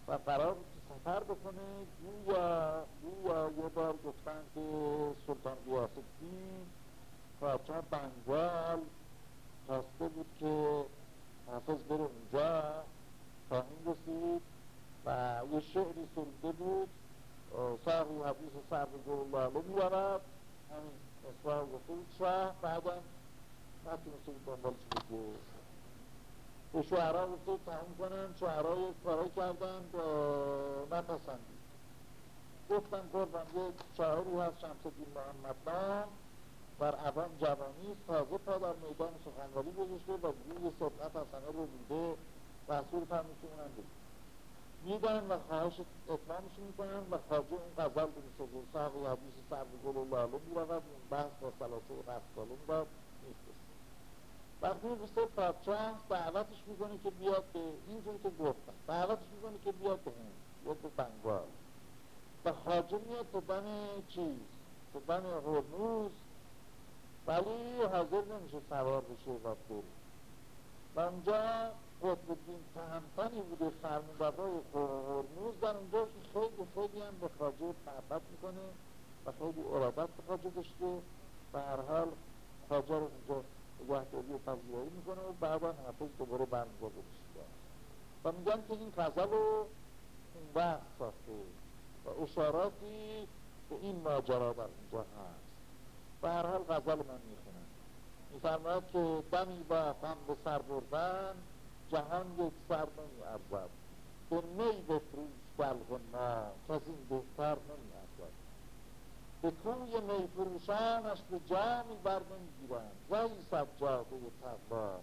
و قرار سفر بکنه گویا گویا یه بار گفتن که سلطان قیاسالدین پادشاه بنگال خواسته بود که حافظ بره اونجا. خواهیم رسید و یه شعری سرده بود. ساقی حدیث سر گل لاله می‌برد. همین اصلاح گفته بود. شاه بعدا نتونسته بود دنبالش بگه به شعرها گفته تموم کنن شعرها یک کارای کردن نپسندید گفتم گفتم یه شاعری هست شمس دین محمد نام. بر عوام جوانی تازه پا در میدان سخنوری گذاشته و گوی سبقت حسنه رو دیده رسول فرمی که اونم بید میدن و خواهش اتمامش می‌کنن و خواجه اون غزل به میشه ساق و حدیث سر گل و لالو می‌رود. اون بحث با سلاسه و رفت سالون داد نیست وقتی مثل پادشاه دعوتش می‌کنه که بیاد به اینجور که گفتم. دعوتش می‌کنه که بیاد به اون. بیاد به بنگال. و خاجه میاد به بن چیز. به بن هرموز ولی حاضر نمیشه سوار بشه و بره و اونجا قطب الدین تهمتنی بوده فرمانبرای هرموز در اونجا خیلی خیلی هم به خاجه محبت می‌کنه و خیلی ارادت به خاجه داشته. و هر حال خاجه رو اونجا نگهداری و پذیرایی می‌کنه و بعدا حافظ دوباره برمیگرده به و میگن که این غزل رو اون وقت ساخته و اشاراتی به این ماجرا در اونجا هست و هر حال غزل من می‌خونم میفرماید که دمی با غم به سر بردن جهان یک سر نمی ارزد به می بفروش دلغ و نا کس این بهتر نمی به کوی میفروشانش به جامی بر نمی‌گیرند زی سجاده و تقوا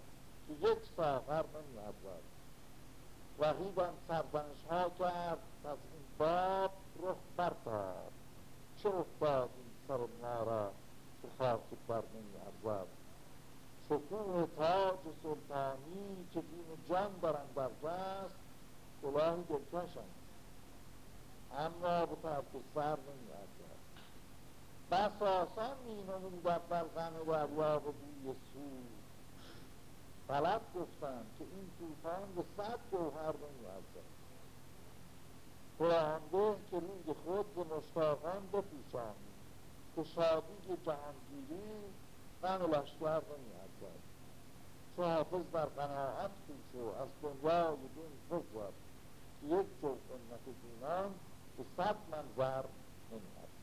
که یک ساغر نمیارزد رقیبم سرزنش ها کرد از این باب رخ برتر چه افتاد این سر و نارا که خاکی بر نمیارزد شکوه تاج سلطانی که دین جان برن بر دست کلاهی دلکشند اما به طرف سر نمیارزد بساسا می بر غم و ابواب بوی سو غلط گفتن که این توفان به صد جوهر نمیارزد قرآنده که روی خود به مشتاقان بپوشانی که شادی جهانگیری غم لشکر نمیارزد چو حافظ در قناعت پیش و از دنیای دین بگذر که یک جو سنت دینان به صد منظر نمیارزد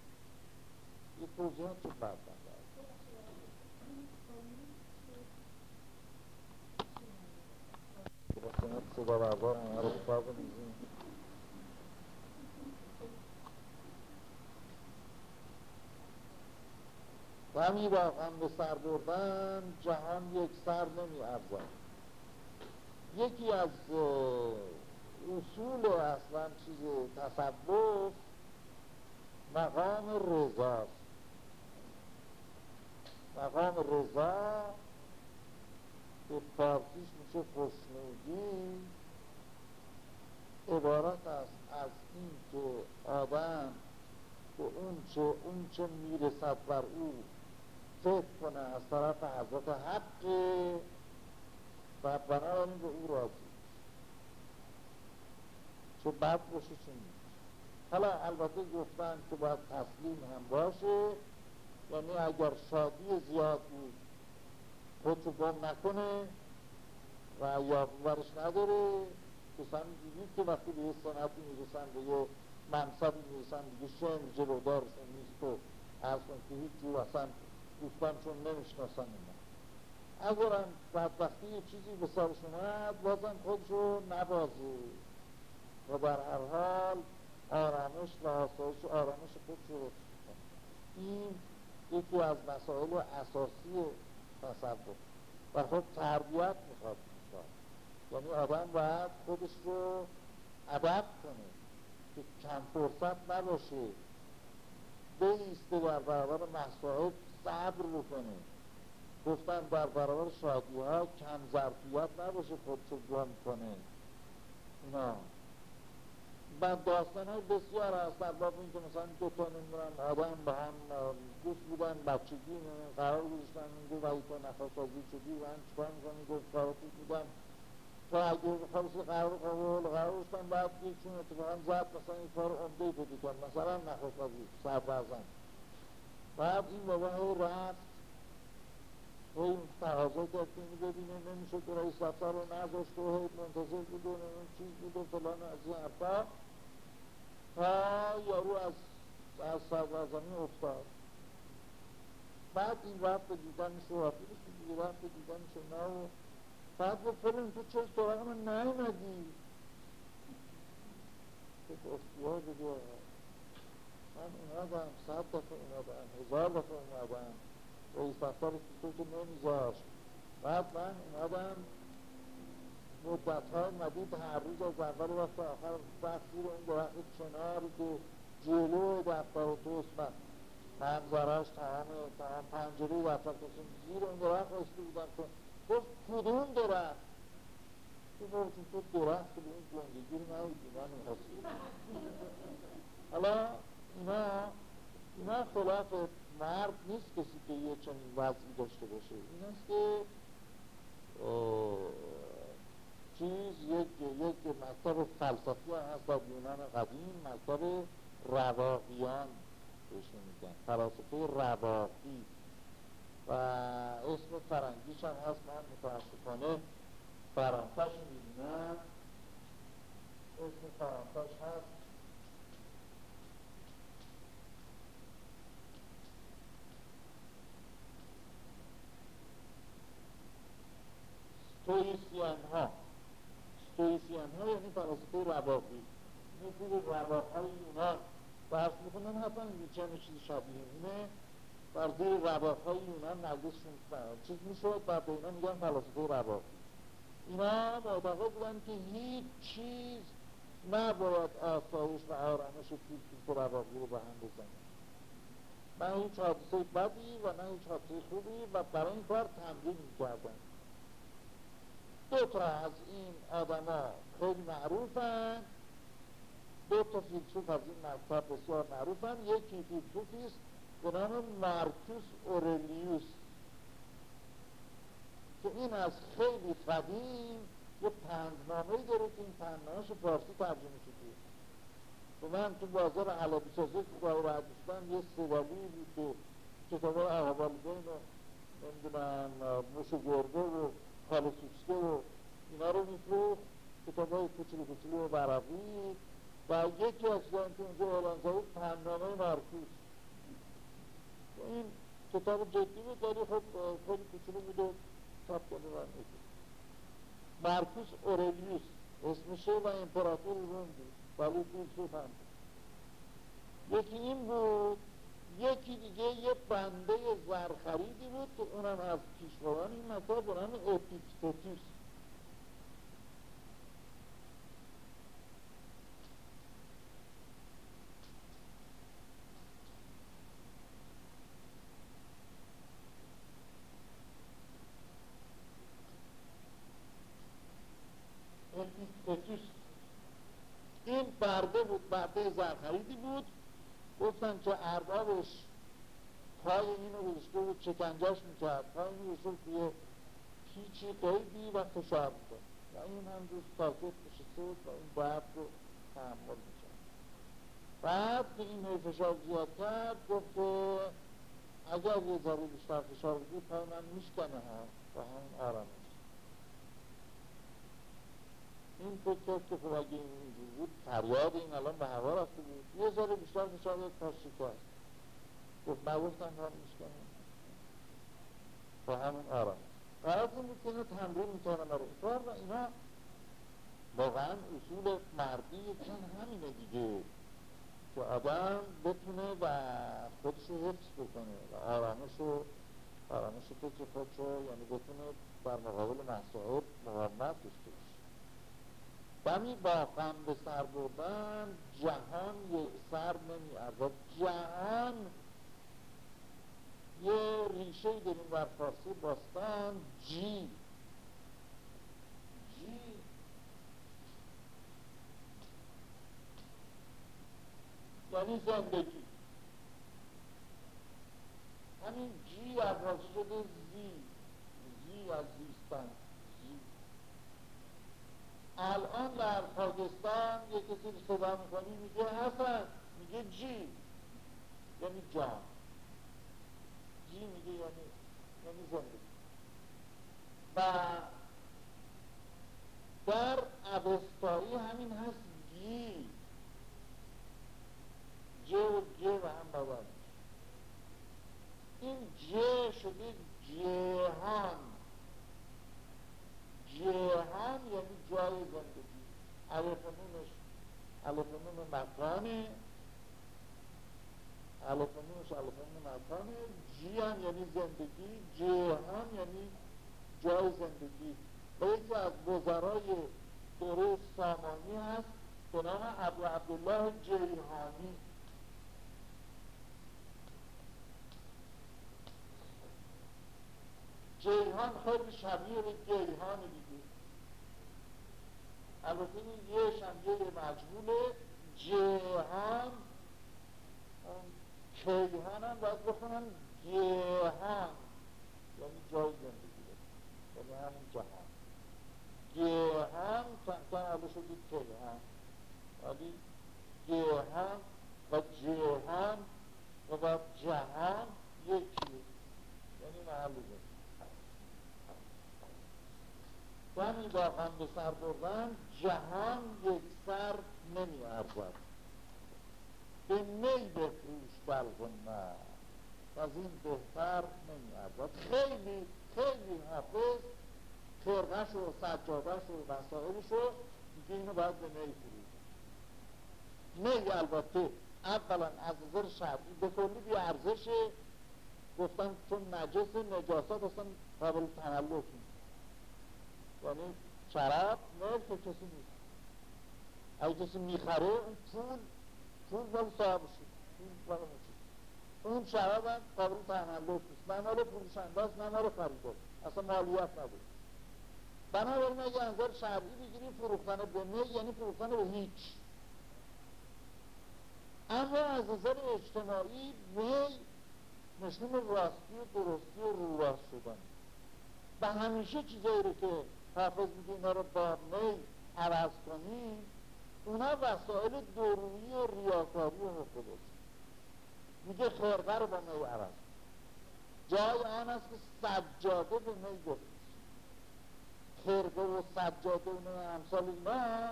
میزیم غمی با غم به سر بردن جهان یک سر نمی ارزد. یکی از اصول اصلا چیز تصوف مقام رضاست. مقام رضا به فارسیش میشه خوشنودی عبارت است از این که آدم به اون چه اون چه می‌رسد بر او فکر کنه از طرف حضرت حق و بنابراین به او راضی چه بد باشه چه حالا البته گفتن که باید تسلیم هم باشه یعنی اگر شادی زیاد بود خودشو گم نکنه و یا برش نداره کسانی دیدید که وقتی به یه سنتی می‌رسن به یه منصبی می‌رسن دیگه شن جلودارشون نیست و کن که هیچ جو اصلا دوستانشون نمی‌شناسن اینا. اگرم بدبختی یه چیزی به سرش اومد بازم خودشو نبازه. و بر هر حال آرامش و آسایش آرامش خودشو این یکی از مسائل اساسی تصور. و خب تربیت می‌خواد یعنی آدم باید خودش رو ادب کنه که کم فرصت نباشه. بیسته در برابر مسائل صبر بکنه. گفتن در برابر شادی ها کم ظرفیت نباشه خودشو گم کنه. اینا. و داستان های بسیار هست در باب این که مثلا دو تا نمی‌دونن آدم به هم دوست بودن بچگی قرار گذاشتن این دو ولی تو نفسازی شدی و هم چکار می‌کنی گفت کارا بودن تا اگه خالص قرار قبول قرار گذاشتن بعد چون اتفاقا زد مثلا این کار عمده پیدا کرد مثلا نفسازی سربرزن بعد این بابا هی رفت هی تقاضا کرد که اینو ببینه نمیشه برای سفر رو نذاشت و منتظر بود و چیز بود و فلان از این حرفا. تا یارو از از سربرزنی افتاد. بعد این رفت به دیدن شوافیرش دیگه رفت به دیدن شما و بعد گفت فلان تو چرا سراغ من نیومدی؟ که اختیار بگو من اومدم صد دفعه اومدم هزار دفعه اومدم رئیس دفتر تو که نمیذاشت بعد من اومدم مدت های مدید هر روز از اول وقت آخر وقت زیر اون درخت چناری که جلو دفتر توست من منظرش تمام تمام پنجره دفتر توست زیر اون درخت رسیده بودم که گفت کدوم درخت؟ تو باشون تو درخت به اون گندگی رو نبودی من می‌خواستی حالا اینا اینا خلاف مرد نیست کسی که یه چنین وضعی داشته باشه. این است که چیز یک یک مکتب فلسفی هست در یونان قدیم مکتب رواقیان بهش میگن فلاسفه رواقی. و اسم فرنگیش هم هست من متاسفانه فرانسش می‌بینم اسم فرانسش هست. ستویسیان ها ستویسیان ها یعنی فلاسفه رواقی نفور رواق های یونان برس می‌کنن حتما چه چیز شبیه اینه بر رواق های یونان چیز می‌شد و اینا میگن اینا که هیچ چیز نباید آسایش و آرامش فیلسوف و رواقی رو به هم بزنه نه هیچ حادثه بدی و نه هیچ حادثه خوبی و برای این کار تمرین می‌کردن دو تا از این آدم ها خیلی معروفن. دو تا فیلسوف از این مکتب بسیار معروفن. یکی فیلسوفی است به نام مارکوس اورلیوس که این از خیلی قدیم یه پندنامه داره که این پندنامهش فارسی ترجمه شده. و من تو بازار علابی سازه که باید برداشتم یه سوالی بود که کتاب احوالدین و نمی‌دونم موش گرده و کالسوسکه و اینا رو میفروخت کتاب های کچلو کچلو و برقی و یکی از که اونجا اعلان زده پندنامه مارکوس این کتاب جدی بود ولی خب خیلی کچلو بود و چاپ کنه من مارکوس اورلیوس اسمشه و امپراتور روم بود ولی فیلسوف هم بود یکی این بود یکی دیگه یه بنده زرخریدی بود که اونم از پیشوان این مطلب به نام اپیکتوتوس اپیکتوتوس عرصه زرخریدی بود گفتن که اربابش پای چکنجاش می‌کرد. پای اینو گذاشته توی پیچی قیدی و فشار می‌کرد. و این هم روز ساکت نشسته بود و این باید رو تحمل می‌کرد. بعد که این فشار زیاد کرد گفت که اگر یه ذره بیشتر فشار بود پای من میشکنه هم و هم آرام این فکر که خب اگه این بود فریاد این الان به هوا رفته بود. یه ذره بیشتر فشار داد تا شکست گفت نگفتن هم میشکنه با همون آرام. قرار این بود که اینا تمرین می‌کنن برای کار و اینا واقعا اصول مردی چون همینه دیگه. که آدم بتونه و خودش رو حفظ بکنه و آرامش رو آرامش فکر خودش رو یعنی بتونه بر مقابل مسائل مقاومت داشته باشه. دمی با به سر بردن جهان یک سر نمی جهان یه ریشه داریم بر فارسی باستان جی جی یعنی زندگی. همین جی از شده زی زی از زیستن. زی الان در پاکستان یه کسی رو صدا می‌کنی میگه حسن میگه جی یعنی جان. جی میگه یعنی یعنی زندگی. و در عوستایی همین هست گی جه و جه و هم بابر این جه شده جهان. جهان یعنی جای زندگی. علف نونش علف نون مکانه علف نون مکانه جیان یعنی زندگی جهان یعنی جای زندگی. و یکی از وزرای دوره سامانی هست به نام ابو عبدالله جیهانی. جیهان خیلی شبیه به گیهان دیگه. البته این یه شمیه مجموله جیهان کیهان هم باید بخونن گیهان یعنی جای زندگی. یعنی همون جهان گیهان چند علی شدید کیهان ولی گیهان و جیهان و جهان یکی یعنی محل زندگی دمی با هم به سر بردن جهان یک سر نمی ارزد به می بفروش بلغن از این بهتر نمی ارزد خیلی خیلی حافظ خرقش و سجادش و وسائلش رو میگه اینو باید به می فروش می البته اولا از نظر شرعی به کلی بی ارزشه. گفتن چون نجس نجاسات اصلا قابل تملک نیست. یعنی شراب ملک کسی نیست. اگه کسی می‌خره اون پول مال صاحبشه پول مال اون شراب هم قابل تحمل نیست نه مال فروشنده است نه مال خریده اصلا مالیت نداره بنابراین اگه انظر شرعی بگیری فروختن به یعنی فروختن به هیچ اما از نظر اجتماعی می نشون راستی و درستی و رو راست شدن و همیشه چیزایی رو که حافظ میگه اینا رو با می عوض کنی اونا وسایل درویی و ریاکاری و حقوق میگه خرقه رو با می عوض جای آن است که سجاده به می بفروش خرقه و سجاده و امثال اینا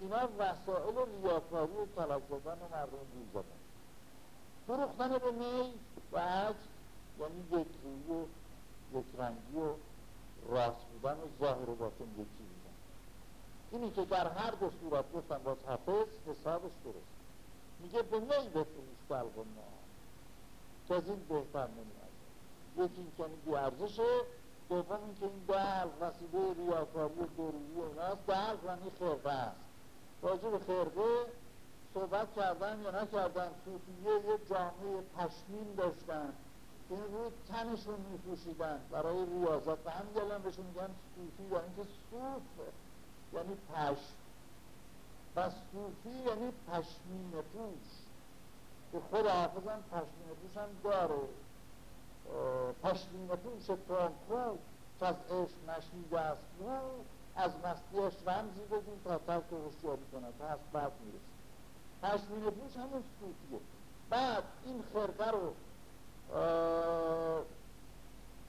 اینا وسائل ریاکاری و طلب زدن و مردم گول زدن فروختن به می و عجل یعنی یک روی و یک رنگی و راست بودن و ظاهر و باطن یکی. اینی که در هر دو صورت گفتن باز حفظ حسابش درست. میگه به می بفروش بلغ ما. که از این بهتر نمیاد یکی این که بی ارزشه دوم این که این دلق وسیله ریاکاری و و ایناست دلق یعنی خرقه است. راجع به خرقه صحبت کردن یا نکردن صوفیه یه جامعه پشمین داشتن. این رو تنشون میپوشیدن. برای ریاضت. و هم بهشون میگن صوفی و اینکه صوف یعنی پشم. و صوفی یعنی پشمین پوش. که خود حافظم پشمین پوش هم داره. پشمین پوش تانکو که از عشق نشنیده است. از مستیش رمزی بدون تا ترک هوشیاری تا از بعد می‌رسه. پشمین پوش همون صوفیه. بعد این خرقه رو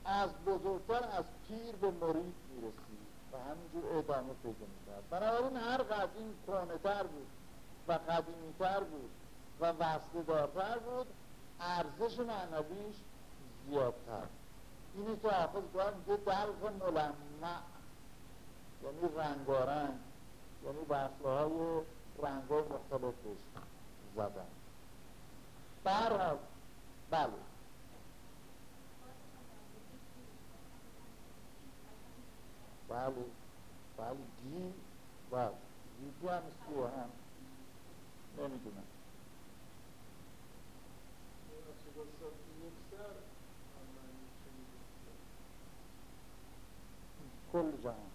از بزرگتر از پیر به مرید می‌رسید و همینجور ادامه پیدا می‌کرد. بنابراین هر قدر این تر بود و تر بود و وصله دارتر بود ارزش معنویش زیادتر. اینه که حافظ باید میگه دلق ملمع یعنی رنگارنگ یعنی وصله های رنگ های مختلفش زدن. برحال بله. بله بله دی بله دی هم سو هم نمی‌دونم کل جهان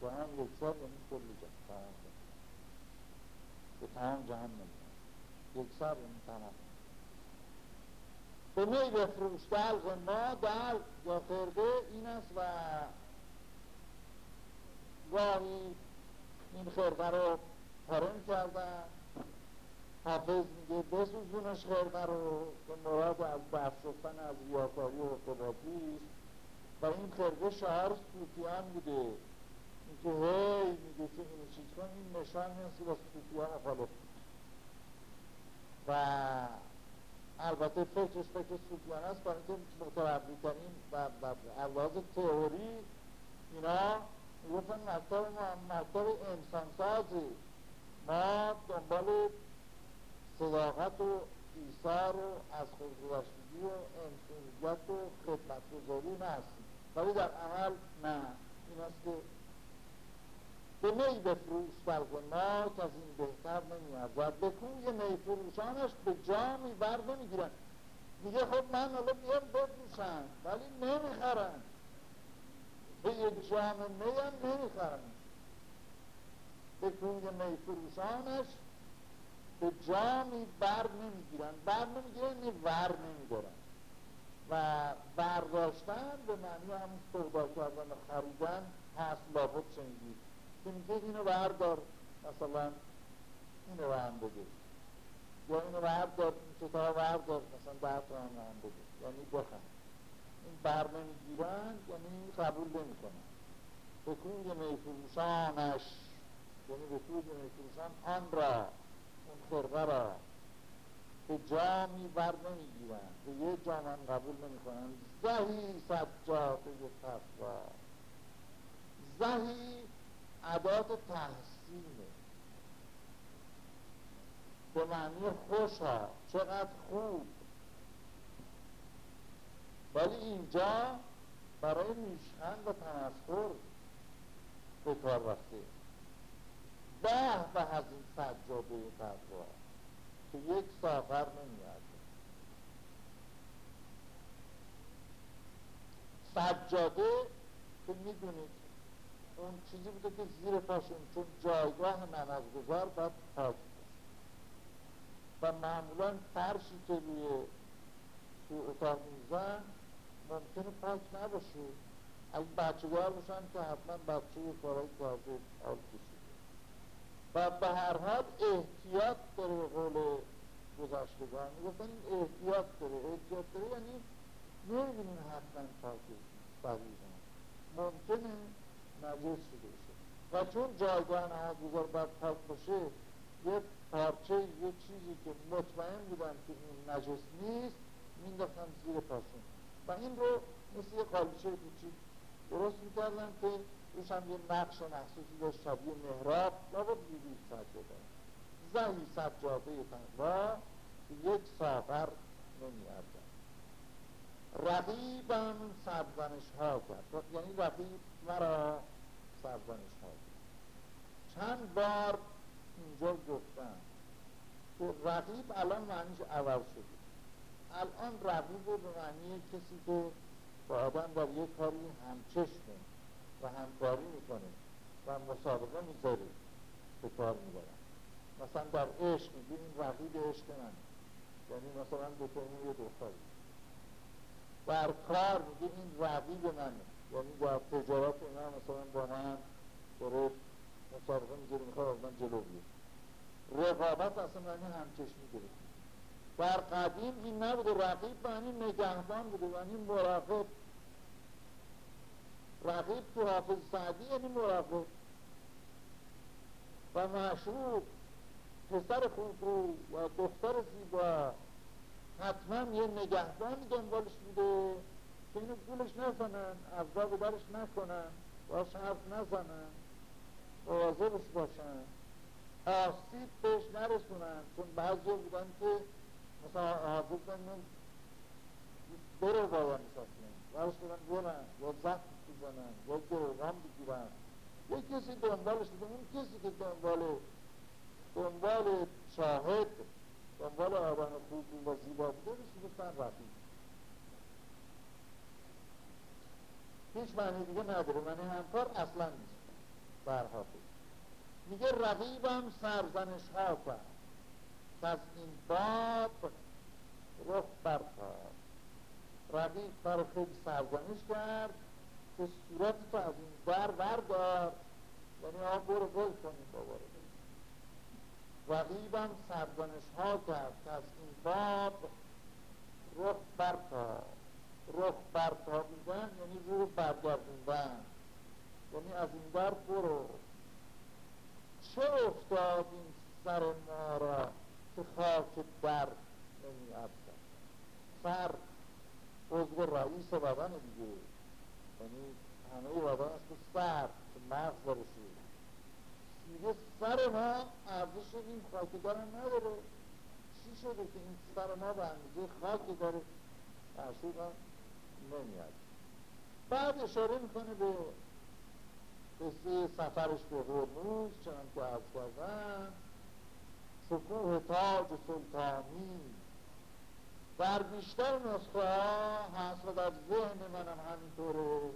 جهان یک سال یعنی کل جهان به تمام جهان نمی‌دونم یک یعنی تمام به دلق ما یا این است و گاهی این خرقه رو پرم کردن حافظ میگه بسوزونش خرقه رو. به مراد از برشفتن از ریاکاری و قباطی و این خرقه شهر صوفیان بوده. اینکه هی میگه که اینو چیز کن این نشان نیستی با صوفیان مخالف و البته فکرش فکر صوفیان است برای اینکه ترین و لحاظ تئوری اینا می‌گفتن مطلب ما مطلب انسان سازی ما دنبال صداقت و ایثار و از خودگذشتگی و انسانیت و خدمت گذاری هستیم ولی در عمل نه این است که به می بفروش بلکه ما که از این بهتر نمیارزد به کوی می فروشانش به جامی بر نمی‌گیرن میگه خب من حالا بیام بفروشم ولی نمی‌خرن به یک جام می هم نمی‌خرن به کوی می فروشانش به جامی بر نمی‌گیرن. بر نمی‌گیرن یعنی ور نمیدارن. و برداشتن به معنی همون سودا کردن و خریدن هست لابد چنگید که میگه اینو بردار. مثلا اینو به هم بده. یا اینو بردار این کتاب بردار؟ مثلا ده تا هم هم بده. یعنی بخن این بر نمی‌گیرن یعنی قبول نمی‌کنن به کوی میفروشانش یعنی به کوی میفروشان آن را اون خرقه را به جامی بر نمی‌گیرن به یه جام قبول نمی‌کنن زهی سجاده تقوا. زهی عداد تحسینه به معنی خوشا چقدر خوب. ولی اینجا برای میشخند و تمسخر به کار رفته. به به از این سجاده که یک سافر نمیاد سجاده که می‌دونید اون چیزی بوده که زیر پاشون چون جایگاه نمازگذار باید پاک و معمولا فرشی که روی تو اتاق میزن ممکنه پاک نباشه. از بچه باشن که حتما بچه کارای تازه آل کشیده. و به هر حال احتیاط داره به قول گذشتگان. می‌گفتن این احتیاط داره. احتیاط داره یعنی نمی‌بینین حتما پاک صحیح ممکنه نجس شده باشه. و چون جایگاه نمازگذار باید پاک باشه یه پارچه یه چیزی که مطمئن بودن که این نجس نیست مینداختن زیر پاشون. و این رو مثل یه قالیچه کوچیک درست می‌کردن که روش هم یه نقش محسوسی داشت شبیه محراب لابد بیبی سجاده زهی سجاده تنوا که یک سافر نمیاردن رقیبم سرزنش ها کرد. یعنی رقیب مرا سرزنش ها چند بار اینجا گفتم که رقیب الان معنیش عوض شده. الان رقیب رو به معنی کسی که با آدم در یک کاری همچشمه و همکاری می‌کنه و مسابقه می‌ذاره به کار می‌برن. مثلا در عشق این رقیب عشق من. یعنی مثلا دو یه دختری. در کار میگه این رقیب منه یعنی در تجارت اینا مثلا با من داره مسابقه می‌گیره می‌خواد از من جلو بیه رقابت اصلا معنی همچشمی گرفت. در قدیم این نبوده رقیب معنی نگهبان بوده یعنی مراقب رقیب تو حافظ سعدی یعنی مراقب و مشروب پسر خوب و دختر زیبا. حتما یه نگهبانی دنبالش بوده که اینو گولش نزنن از به درش نکنن باش حرف نزنن مواظبش باشن. آسیب بهش نرسونن چون بعضی بودن که حافظ من برو باید میساختن برش کنن گونن یا زخم بزنن یا گروغم بگیرن یه کسی دنبالش اون کسی که دنبال دنبال شاهد دنبال آدم خوب و زیبا بوده بهش گفتن رفیق هیچ معنی دیگه نداره معنی همکار اصلا نیست برحافظ میگه رقیبم سرزنش ها از این باب رخ برتاد رقیب برای خیلی سرزنش کرد که صورت تو از این بر بردار. یعنی آب برو گل کنیم بابا رقیبم سرزنش ها کرد که از این باب رخ برتاد رخ برتابیدن یعنی رو برگردوندن. یعنی از این بر برو. چه افتاد این سر ما را؟ خاک در نمی افزد سر عضو رئیس بدن دیگه. یعنی همه بدن است که سر که مغز برسید میگه سر ما ارزش این خاک در نداره. چی شده که این سر ما به اندازه خاک داره تحصیل نمیاد بعد اشاره می‌کنه به قصه سفرش به هرموز چنان که از کردن سکوه تاج سلطانی در بیشتر نسخه هست و در ذهن منم همینطوره.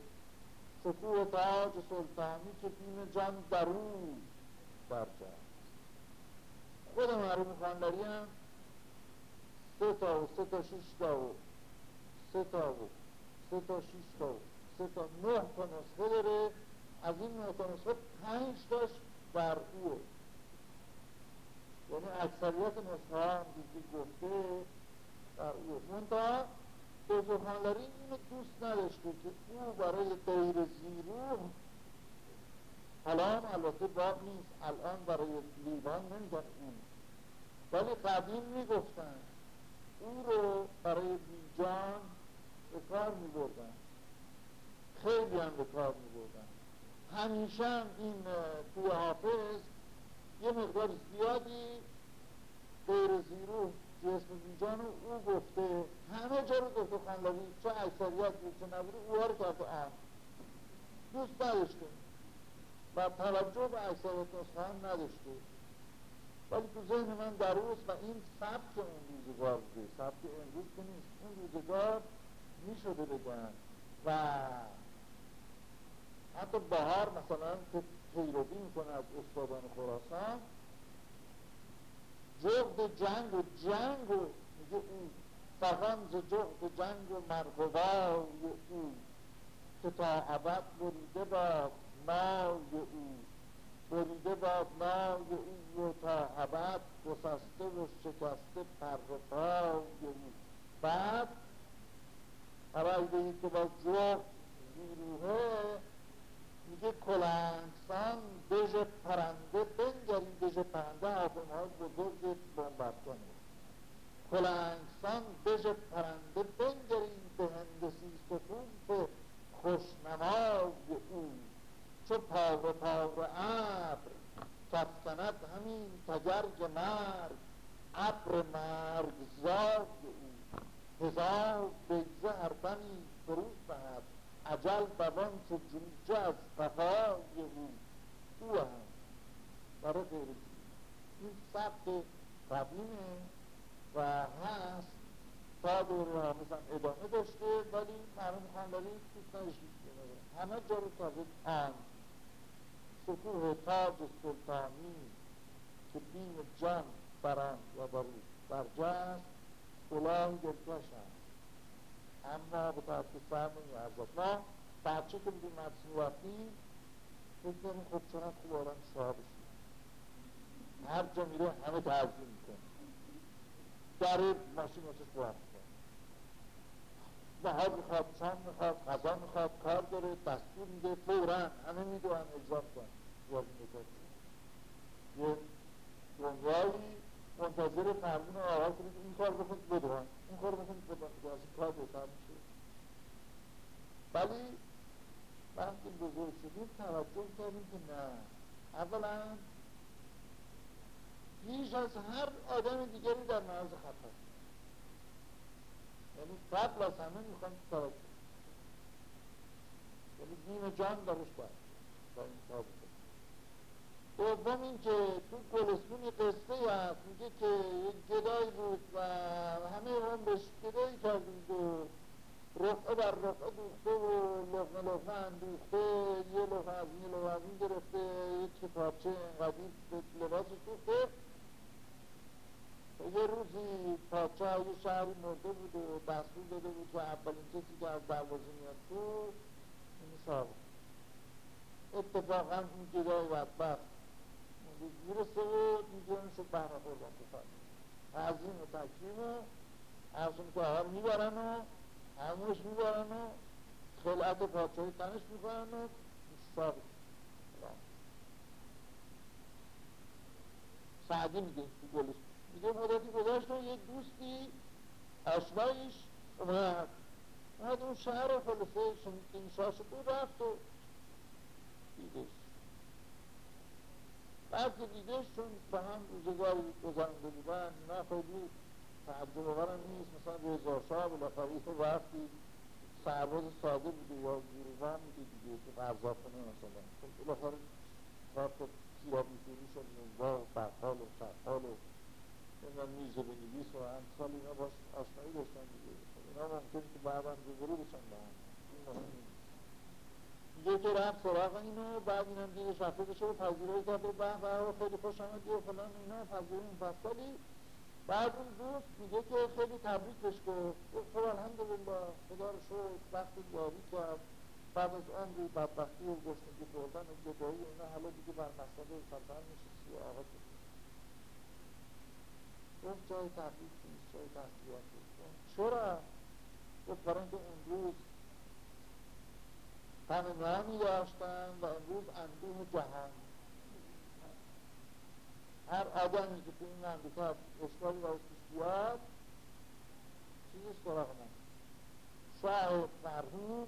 سکوه تاج سلطانی که فیلم جان درو برجه خود معروف خانداری هم سه تا و سه تا شش تا و سه تا و سه تا شیش تا سه تا نه تا نسخه داره. از این نه تا نسخه پنج تاش بر اوه یعنی اکثریت نسخه هم دیگه گفته در اوه منتها بزرگانلاری اینو دوست نداشته که او برای غیر زیرو الان البته باب نیست. الان برای لیوان نمیگن اون. ولی قدیم می‌گفتن او رو برای بیجان به کار می بردن خیلی هم به کار می بردن همیشه هم این توی حافظ یه مقدار زیادی غیر زیرو جسم بیجان او گفته همه جا رو گفته خانلوی چه اکثریت بود چه نبوده اوها رو کرده آن دوست نداشته. و توجه به اکثریت نسخه هم نداشته. ولی تو ذهن من در روز و این سبک اون روزگار بوده. سبک امروز که نیست. اون روزگار می شده بگن و حتی بهار مثلا که پیروی می‌کنه از استادان خراسان. جغد جنگ و جنگ و میگه او فقط ز جغد جنگ و مرغوای او. که تا عبد بریده باد مای او. بریده باد مای او و تا عبد گسسته و شکسته پر او. بعد به که با جفت زیروه میگه کلنگسان دژ پرنده بنگرین دژ پرنده های بزرگ بمبرد کنه کلنگسان دژ پرنده بنگرین به هندسی سکون خوشنمای او. چو پاور پاور ابر کفکند همین تگرگ مرگ ابر مرگ زاد او. هزار بگزه هر بنی فروز بهد عجل بوان که جوجه از قفای او او هم. برای غیر این. سبت قدیمه و هست. تا دوره ها مثلا ادامه داشته ولی مرحوم خانداری دوست نداشته همه جا رو تازه آن سکوه تاج سلطانی که بین جان بران و بر برجست کلاه دلکشن اما طرف سر نمیارزد ما بچه که مدرسه رفتیم فکر کنیم خب هر جا میره همه تعظیم می‌کنه در ماشین واسش باید می‌کنه نهار می‌خواد شام می‌خواد غذا می‌خواد کار داره دستور میده فورا همه می‌دونن اجزا کن یه دنیایی منتظر فرمون آقا کنید این کار بکنید بدون. این کار بکنید بدون که از این کار بهتر میشه. ولی وقتی بزرگ شدیم توجه کردیم که نه. اولا بیش از هر آدم دیگری در مرز خطر یعنی قبل از همه می‌خوام توجه یعنی دین جان درش باید. با این تابه دوم اینکه تو گلستون قصه هست میگه که یک گدایی بود و همه عمرش گدایی کردید و رفعه بر رفعه دوخته و لغمه لغمه اندوخته یه لغمه از این لغمه از این گرفته یک کتابچه اینقدیر به لباسش دوخته یه روزی پاچه یه شهری مرده بود و دستور داده بود و اولین کسی که از دروازه میاد تو این صاحب اتفاقا اون گدای بدبخت. می‌رسه و دیگه شد بهره خوردن تو تعظیم و تکریم و ارزون که آهار می‌برن و همونش می‌برن و خلعت پادشاهی تنش می‌کنن و ثابت سعدی میگه تو گلش. میگه مدتی گذاشت و یه دوستی اشنایش اومد. اومد اون شهر و خلصه این شاه شد رفت و دیدش. بعد که چون با هم روزگاری گذرنده بودن نه خیلی تعجب آورم نیست. مثلا رضا شاه بالاخره یه وقتی سرباز ساده بوده یا گروهان بوده دیگه که قرضاب کنه مثلا. خب بالاخره کار که سیراب می‌تونی شد نونگاه و برحال و سرحال و نمی‌دونم میزه به نویس و امثال اینا باش آشنایی داشتن دیگه. خب اینا ممکنه که بعد هم روبرو بشن با هم. این مهم نیست. دیگه که رفت سراغ اینو بعد اینم دیگه شفته بشه و پذیرایی کرده و به خیلی خوش آمد و فلان اینا پذیرایی مفصلی بعد اون دوست میگه که خیلی تبریک بهش گفت. گفت خب الحمدلله خدا رو شد وقت یاری کرد. بعد از عمری بدبختی و گشنگی بردن و گدایی اینا حالا دیگه بر مسئله سلطان نشستی و آقا گفت جای تبریک نیست جای تحصیلات چرا؟ گفت برای اینکه اون روز همه نامی داشتن و امروز اندوه جهان. هر آدمی که تو این مملکت اشکالی برای پیش بیاد چیزی سراغ من. شاه مرحوم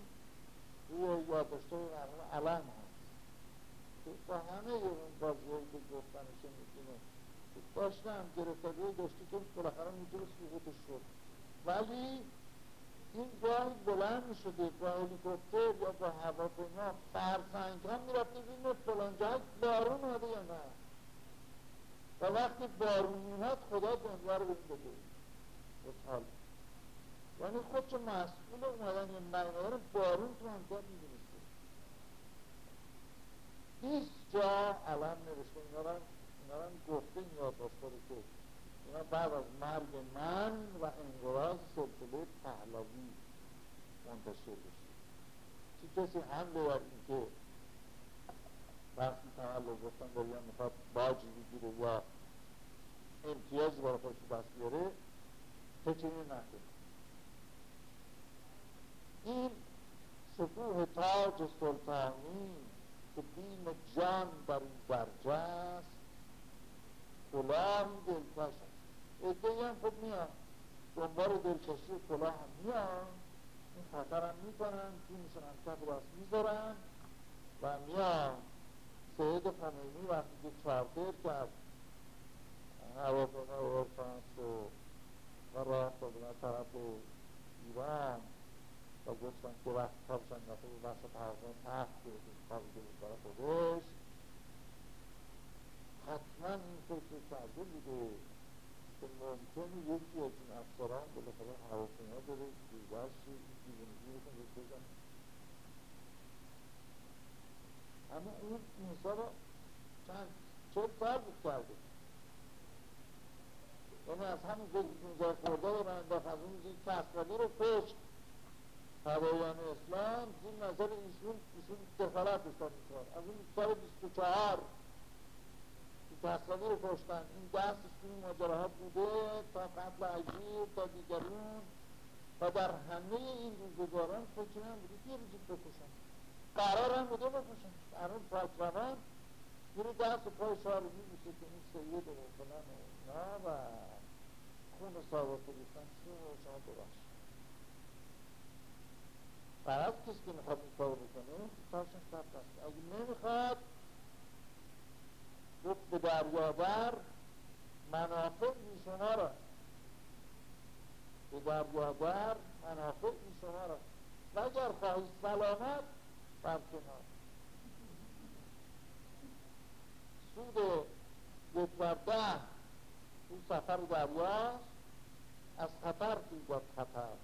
روی یادداشته مرحوم علم هست. که با همه اون بازیهایی که گفتنش می‌تونه داشتم گرفتاری داشتی که بالاخره می‌تونست سقوطش شد. ولی این گاهی بلند می شده با هلیکوپتر یا با هواپیما فرسنگ ها می رفته بینه فلان جهت بارون آده یا نه؟ و وقتی بارون میمد خدا دنیا رو بین بده. خوشحال یعنی خود چه مسئول اومدن یه مقدار بارون تو همکار می‌دونسته. بیست جا علم نوشته اینا رو رو گفته این یادداشت‌ها رو که اینا بعد از مرگ من و انقراض سلسله پهلاوی منتشر بشه. چی کسی حمله بر این که وقتی تولد گفتن داریم می‌خواد باجی بگیره یا امتیازی برای خودش دست بیاره فکری نکنه این سپوه تاج سلطانی که بیم جان بر این برجست کلاه دلکش ادهی هم خب میان. دنبال دلکشی کلاه هم میان. این خطر هم می‌کنن جونشون هم کف راست می‌ذارن و میان. سید خمینی وقتی که چارتر کرد. هواپیما و فرانس و رفت و طرف ایران و گفتن که وقت کارشن نفه به بحث پرزن تحت کاری که برای خودش. حتما این فکر کرده بوده. که ممکنه یکی از این افسران بالاخره هواپیما بره دیگرش این دیوانگی رو کنه بزن اما اون موسا رو چند چه بود کرده یعنی از جایی که اونجا خورده رو انداخت از اون جایی کسرانی رو پشت هوایان اسلام زیر نظر ایشون ایشون دخالت داشتن این از اون سال 24 کسرانی رو پشتن این دستش توی ماجراها بوده تا قتل عجیب تا دیگرون و در همه این روزگاران فکر هم بوده که یه روزی بکشن. قرار هم بوده بکشن. قرار پاکروان میره دست و پای رو میبوسه که این سید و فلان و اینا و خون ریختن چی و شما ببخش فقط کسی که می‌خواد این کار بکنه کارشون ثبت است. اگه نمی‌خواد گفت به دریابر منافع شما را. به دریابر منافع شما را. و اگر خواهی سلامت برکنار سود یک بر تو سفر دریاست از خطر خیزد خطر.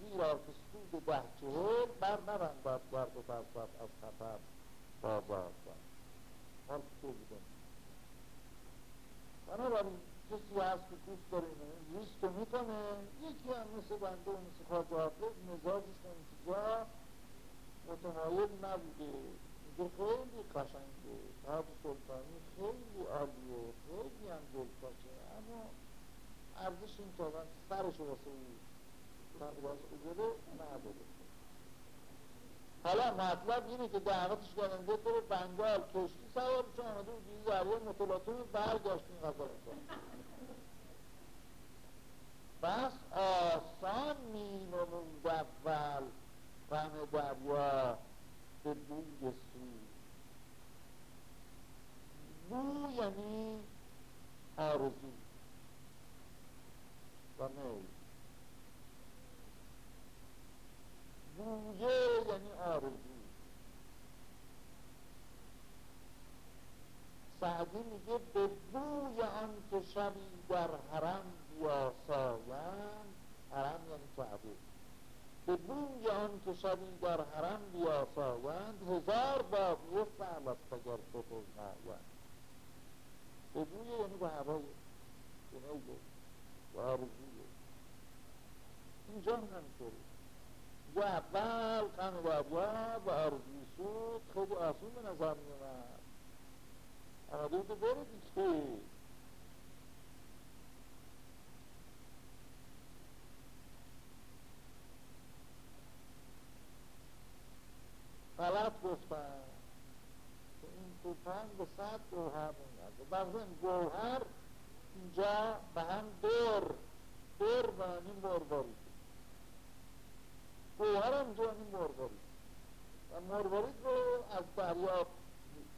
زیرا که سود ده چهل بر نبندد گرد و از خطر بازار حال که بودن بنابراین کسی هست که دوست داره اینو ریسک رو می‌کنه یکی هم مثل بنده و مثل خواجه حافظ مزاجش اونجا متمایل نبوده. میگه خیلی قشنگه. تاج سلطانی خیلی عالیه. خیلی هم دلپاچه اما ارزش این تابن سرش واسه او تقواز بذاره نداره حالا مطلب اینه که دعوتش کردن بیاد بره بنگال کشتی سوار بشه آمده و دیگه دریا مطلاتون برگشت این غذا بس آسان می نمود اول غم دریا به بوی سو بو یعنی آرزو. و میل بویه یعنی آرزو. سعدی میگه به بوی آن که شبی در حرم بیاسایند حرم یعنی کعبه. به بوی آن که شبی در حرم بیاسایند هزار باقیه فعلت اگر بپوز نایند به بوی یعنی به هوای میل به آرزوی. اینجا هم همینطوری و اول و آرزوی سود خیلی آسون به نظر میومد اما بود برید دیگه. غلط گفتن این توفن به صد گوهر میاد بعضی گوهر اینجا به هم دور دور معنی مروارید گوهر هم جانی مروارید. و مروارید رو از دریا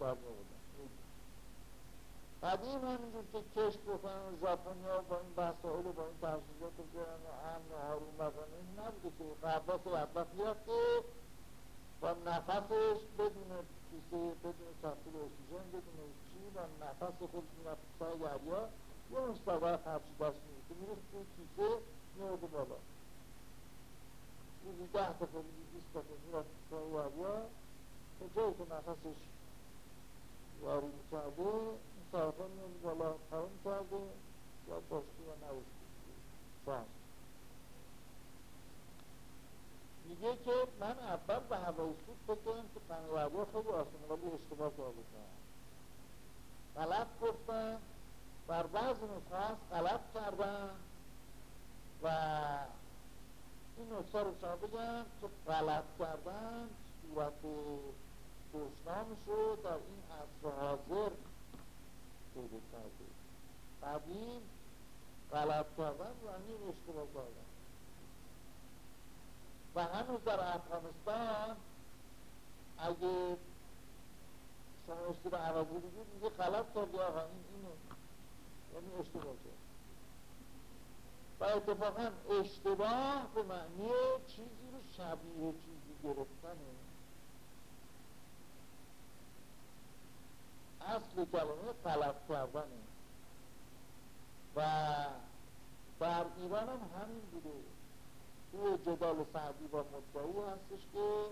در بودن قدیم همینجور که کشت بکنن و ژاپنیا با این وسایل و با این تحصیلات رو بیارن و امن و هارون بکنن این نبوده که قباس و بدبخت بیافته با نفسش بدون کیسه بدون کپسول اکسیژن بدون چی با نفس خودش می‌رفت سای دریا. یه اون سبق هرچی دست می‌رفت. می‌رفت توی کیسه میرده بالا. روزی ده تا روزی بیست تا می‌رفت سای دریا تا جایی که نفسش وارد کرده سرطان میاد بالا تمام کرده یا باشتی و نباشتی فهم میگه که من اول به هوای سود فکر کنم که پنگوهریا خیلی آسانه ولی اشتباه کردم غلط گفتن بر بعض نسخه غلط کردن و این نسخه رو شما بگم که غلط کردن صورت دشنامش رو در این عصر حاضر پیدا کرده قدیم غلط کردن یعنی اشتباه کردن. و هنوز در افغانستان اگه شما اشتباه عوضی بگید میگه غلط کردی آقا این اینه. یعنی اشتباه کرد و اتفاقا اشتباه به معنی چیزی رو شبیه چیزی گرفتنه اصل کلمه طلب کردنه و در ایران هم همین بوده. توی جدال سعدی با مدعی هستش که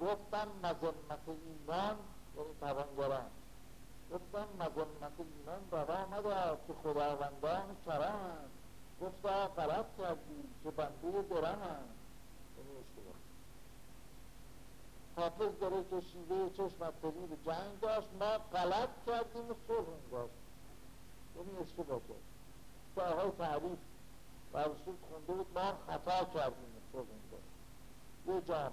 گفتن مذمت ایمان یعنی توانگران. گفتم مظلمت ایمان روا مدار که خداوندان کرم گفتا غلط کردی که بنده اشتباه حافظ داره که شیوه چشمت به جنگ داشت. ما غلط کردیم صلح داشت. یعنی اشتباه کرد ساهای تعریف. و رسول خونده بود ما خطا کردیم صلح داشت. یه جام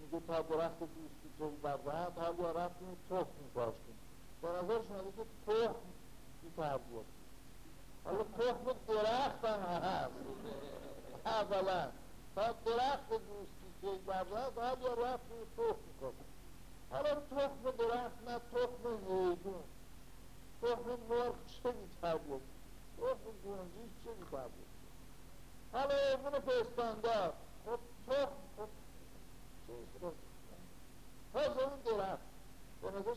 میگه تا درخت دوستی که برد حال یا رفتیم تخم کاشتیم به نظر شماده که تخم بی تحول حالا تخم درخت هم هست. اولا. تا درخت دوستی که برد حال یا رفتیم تخم کاشتیم حالا تخم درخت نه تخم هیدون تخم مرغ چه بی تحول تخم گونجی چه بی حالا ایمون پستاندار خب تخم خب حاضر اون درخت. به نظر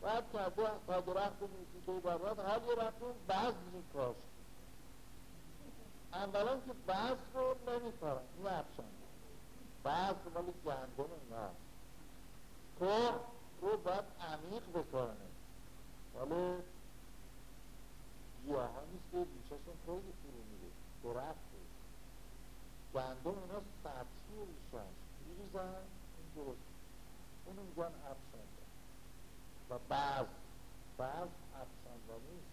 شماده باید کرده تا درخت موسیقی برات هر یه رفتون بذری کاشت اولا که بذر رو نمیکارن افشان بذر ولی گندم نه تو رو باید عمیق بکارنه ولی گیاه ها نیست که ریشهشون خیلی فرو میره. درخت. گندم اینا سطحی هست میریزن این درست. اونو میگن افشانده و بعض بعض افشانده نیست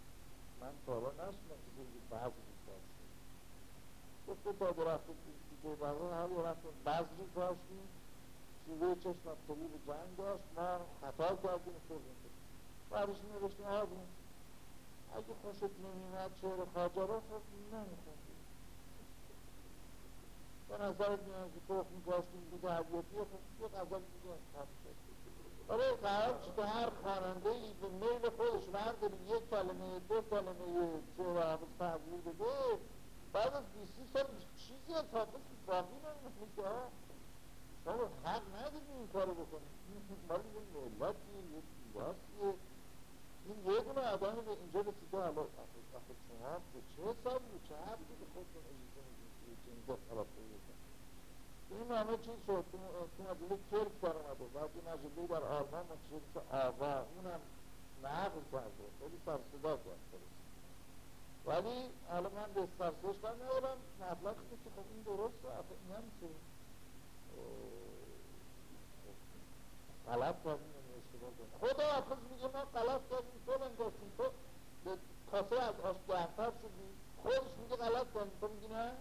من تارا نشنم که بگی بعض میکاشتی گفته تا درخت دیگه برای هر درخت بذری کاشتیم شیوه چشم طبیب جنگ داشت ما خطا کردیم خوردیم بعدش نوشتیم آدم اگه خوشت نمیمد شعر خاجه را خب نمیخوندیم به نظر میاد که تخم میکاشتیم دیگه عبیتیه خب یه غزل دیگه انتخاب شد ولی قرار که هر خواننده ای به میل خودش برداره یک کلمه دو کلمه شعر حافظ تحویل بده بعد از بیسی سال چیزی از حافظ باقی نمیشه که ها شما حق نداریم این کارو بکنیم مال یه ملتیه یه دیواسیه این یه دونه آدم به اینجا رسیده حالا آخه شما به چه حسابی به چه حقی به خودتون اجازه می‌دید که اینجا خلاف این همه چیز شد تو مجله ترک در اومده بعد این مجله در آلمان منتشر که آقا اونم نقل کرده خیلی سرصدا کرد ولی حالا من به سرصداش کار ندارم مطلب اینه که خب این درست آخه این هم که غلط کردیم اشتباه کردیم خدا حافظ میگه ما غلط کردیم تو نگفتیم تو به کاسه از آش گهتر شدی خودش میگه غلط کردیم تو میگی نه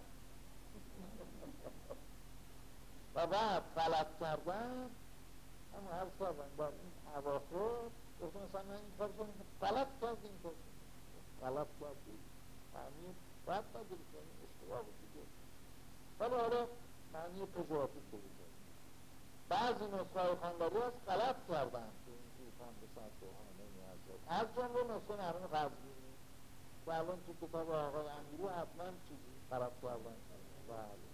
و بعد غلط کردن اما هر کردن با این اواخر گفتم مثلا من این کار کنیم غلط کردیم تو غلط کردیم معنی باید نداری کنیم اشتباه بود دیگه ولی حالا معنی پژواتیک بگید بعضی نسخه های خانداری هست غلط کردن که این توفان به ساعت دوهانه نیاز از جمله نسخه نرون قبضینی که الان تو کتاب آقای امیری حتما چیزی غلط کردن بله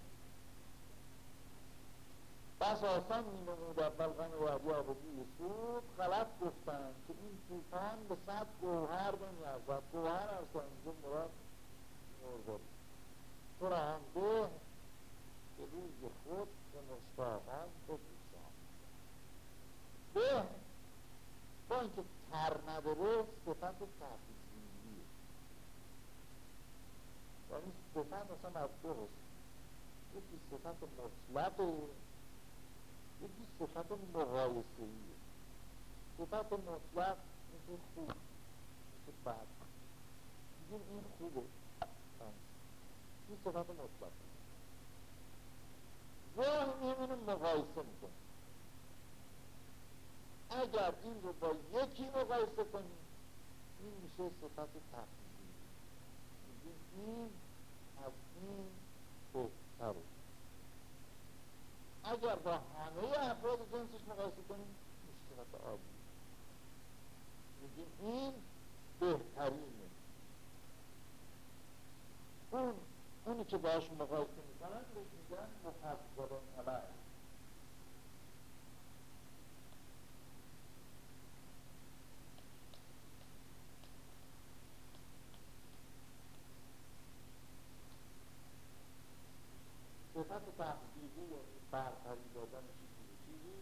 بس آسان می نمود اول غم و ابو عبدی سود غلط گفتن که این توفان به صد گوهر نمیارزد گوهر از اینجا مراد مرغل تو را هم به که روز خود به مشتاقان بپوشان به با اینکه تر نداره صفت تحقیقیه یعنی اصلا از دو هست یکی صفت مطلقه یکی صفت مقایسهیه صفت مطلق مثل خوب مثل بد میگیم این خوبه. این صفت مطلق گاه میمونه مقایسه می‌کنه. اگر این رو با یکی مقایسه کنیم این میشه صفت تفضیلی این این بهتره اگر با همه افراد جنسش مقایسه کنیم صفت آبی میگیم این بهترینه. اون اونی که باش مقایسه می‌کنن بهش میگن مفضلون علیه صفت تحقیقی یعنی برتری دادن چیزی چیزی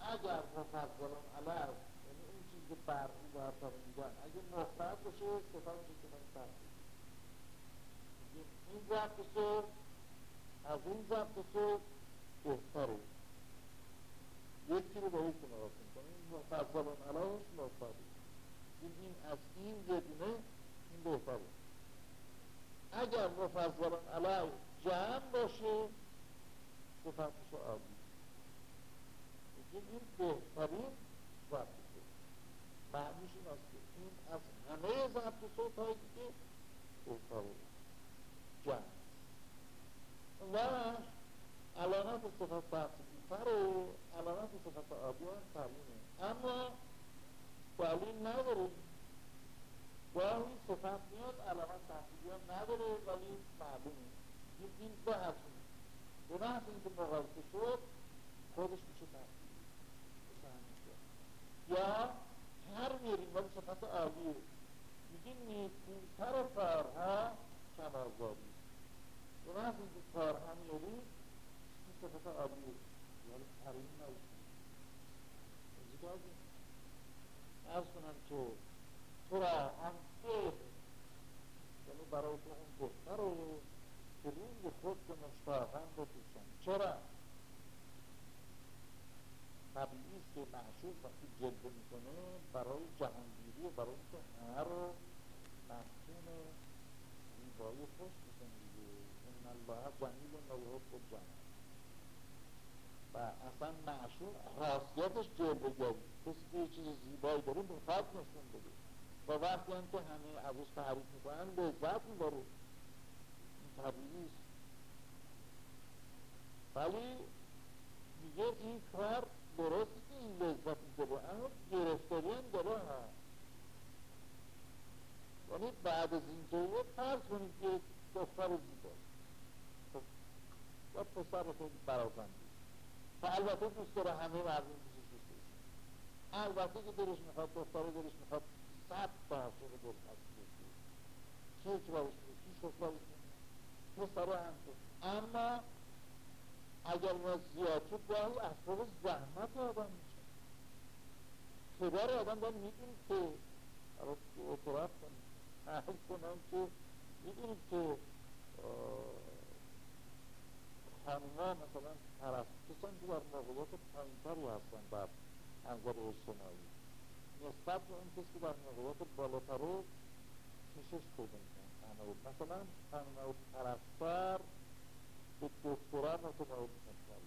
اگر مفضلان علیه یعنی اون چیز که برقی و حتی میگن اگه مفرد باشه صفت میشه که این ضبط صبح از این ضبط صبح بهتره یکی رو با یکی نگاه کنیم مفضلان مفضل این از این یه دونه این بهتره اگر مفضلان علیه جمع باشه صفتش عالی میگیم این بهترین ضبط صوت معنیش این است که این از همه ضبط صوت هایی که بهتره جمع. و علامت صفت تحصیلیتر و علامت صفت عادی هم تعلیمه اما تعلیم نداره گاهی صفت میاد علامت تحصیلی هم نداره ولی معلومه این دو حرفه به محض اینکه مقایسه شد خودش میشه تحصیلی یا هر میریم ولی صفت عالیه میگیم نیکوتر کارها کمازاری به محض اینکه کارها میاری این صفت عالیه یعنی حریم نوشید ارز کنم که تو را خیر یعنی برای تو اون بهتر رو که روی خود به مشتاقم بپوشن چرا؟ طبیعی است که معشوق وقتی جلوه می‌کنه برای جهانگیری و برای اینکه رو مفتون زیبایی خوش می‌کنه دیگه این الله جمیل و نوحب و جمال و اصلا معشوق خاصیتش جلوگری کسی که یه چیز زیبایی داره می‌خواد نشون بده وقتی هم که همه ازش تعریف می‌کنن لذت می‌بره این طبیعی ولی میگه این کار درستی که این لذت داره اما گرفتاری هم داره ها. یعنی بعد از این که فرض کنید که دختر زیباست خب و پسر خیلی برازنده. و البته دوست داره همه مردم دوست البته که دلش می‌خواد دختره دلش می‌خواد صد تا عاشق دل هستی کیک کنه کی شکر پسره هم اما اگر زیاد شد گاهی اسباب زحمت آدم میشه پدر آدم باید می‌دونید که اعتراف کنیم کنم که می‌دونید که خانوما مثلا کسانی که در موقعیت پایینتری هستن در انظار اجتماعی نسبت به اون کسی که در موقعیت بالاتر کشش پیدا می‌کنن مثلا خانم پرستر به دکتران متمایل می‌کنن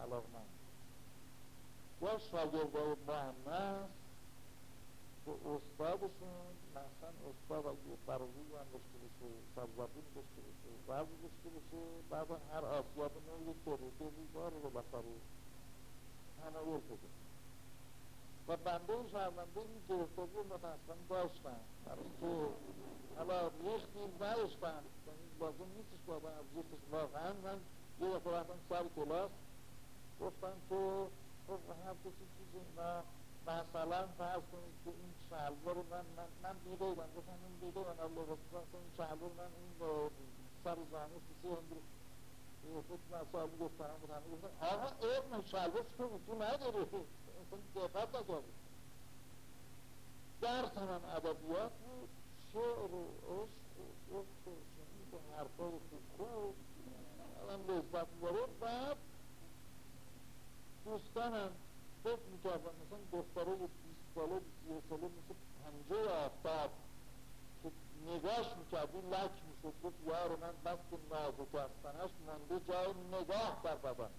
علاقمند یا شاگردهای مهمس به استادشون مثلا استاد اگه برقی هم داشته باشه سرزبون داشته باشه وضع داشته باشه بعد هر آسیاب نو یک دروته روزگار رو تناول بده و بنده شرمنده این گرفتاری رو متاسفانه داشتن برای که حالا ریختی نداشتن یعنی لازم نیستش بابا از ریختش واقعا من یه دفعه رفتم سر کلاس. گفتم که خب هر کسی چیزی اینا مثلا فرض کنید که این شلوار من من من بودم گفتم این من الله رسول این شلوار من این سر زانه کسی هم یه خود مسائل گفتم بود همه گفتم آقا علم شلوار تو تو نداره اصلا دقت نکرده درس هم ادبیات بود شعر و عشق و عشق و شنید و حرفای خوب خوب. الان لذت باره بعد دوستانم فکر می‌کردن مثلا دختره بیست ساله بیست ساله مثل پنجه آفتاب که نگاش می‌کردی لک می‌شد گفت یار من بس که نازک هستنش مانده جای نگاه در بدن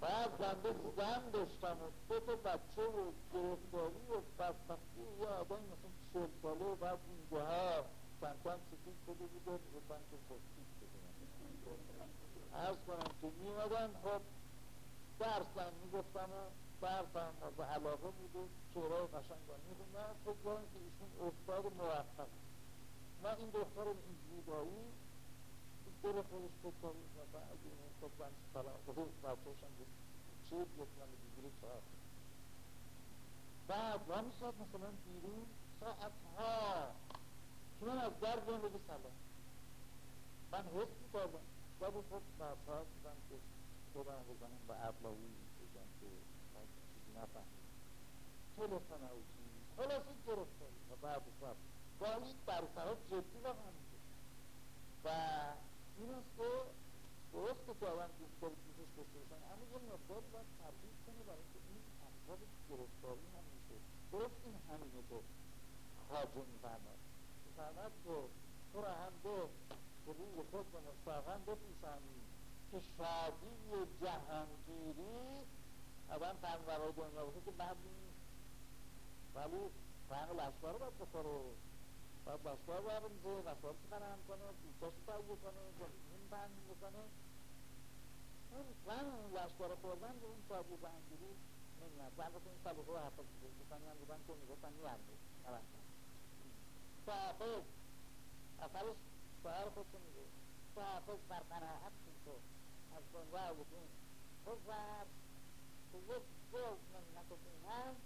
بعد بنده زن داشتم و دو تا بچه و گرفتاری و بدبختی و یه آدم مثلا چهل ساله و بعد این گوهر چند سفید شده بود و می‌گفتن که خودکیش شده ارز کنم که میمدن خب درسم می‌گفتم و درسم به علاقه بود و شعرهای قشنگان میخوندم فکر کنم که ایشون استاد موفق من این دختر این زیبایی دل خودش فکر کنید مثلا اگه این خب من سلام خودش بچه‌شم بود. چه من دیگری چهار بعد من ساعت مثلا بیرون ساعتها که من از در بیان بگه سلام. من حس می‌کردم. ولی خب ساعتها دیدم که خودم بزنم به ابلاوی بگم که چیزی نفهمید تلفن او چیز خلاصه گرفتاری. و بعد سب گاهی برطرف جدی و و است که درست که دارید دوستش داشته باشن اما یه مقدار باید تبدیل کنه برای اینکه این اسباب گرفتاری هم میشه. درست این همینه که خاجه میفرماد میفرماد که تو را هم به به روی خود به مستقم بپیسانی که شادی جهانگیری اول تن برای دنیا باشه که بعد ولی فهم رو باید بخوره. باید لشکر رو بریزه لشکر رو فراهم کنه دوستاش رو تهیه کنه زمین بند بکنه لشکر رو خوردن به اون تابو بندگیری نمیاد و البته این سابقه رو حفظ بکنی هم بودن که می‌گفتن میارده صحافظ اولش شعر خودشو میگه. صحافظ بر قناعت کن تو. از دنیا و دین بگذر که یک جز منت دینم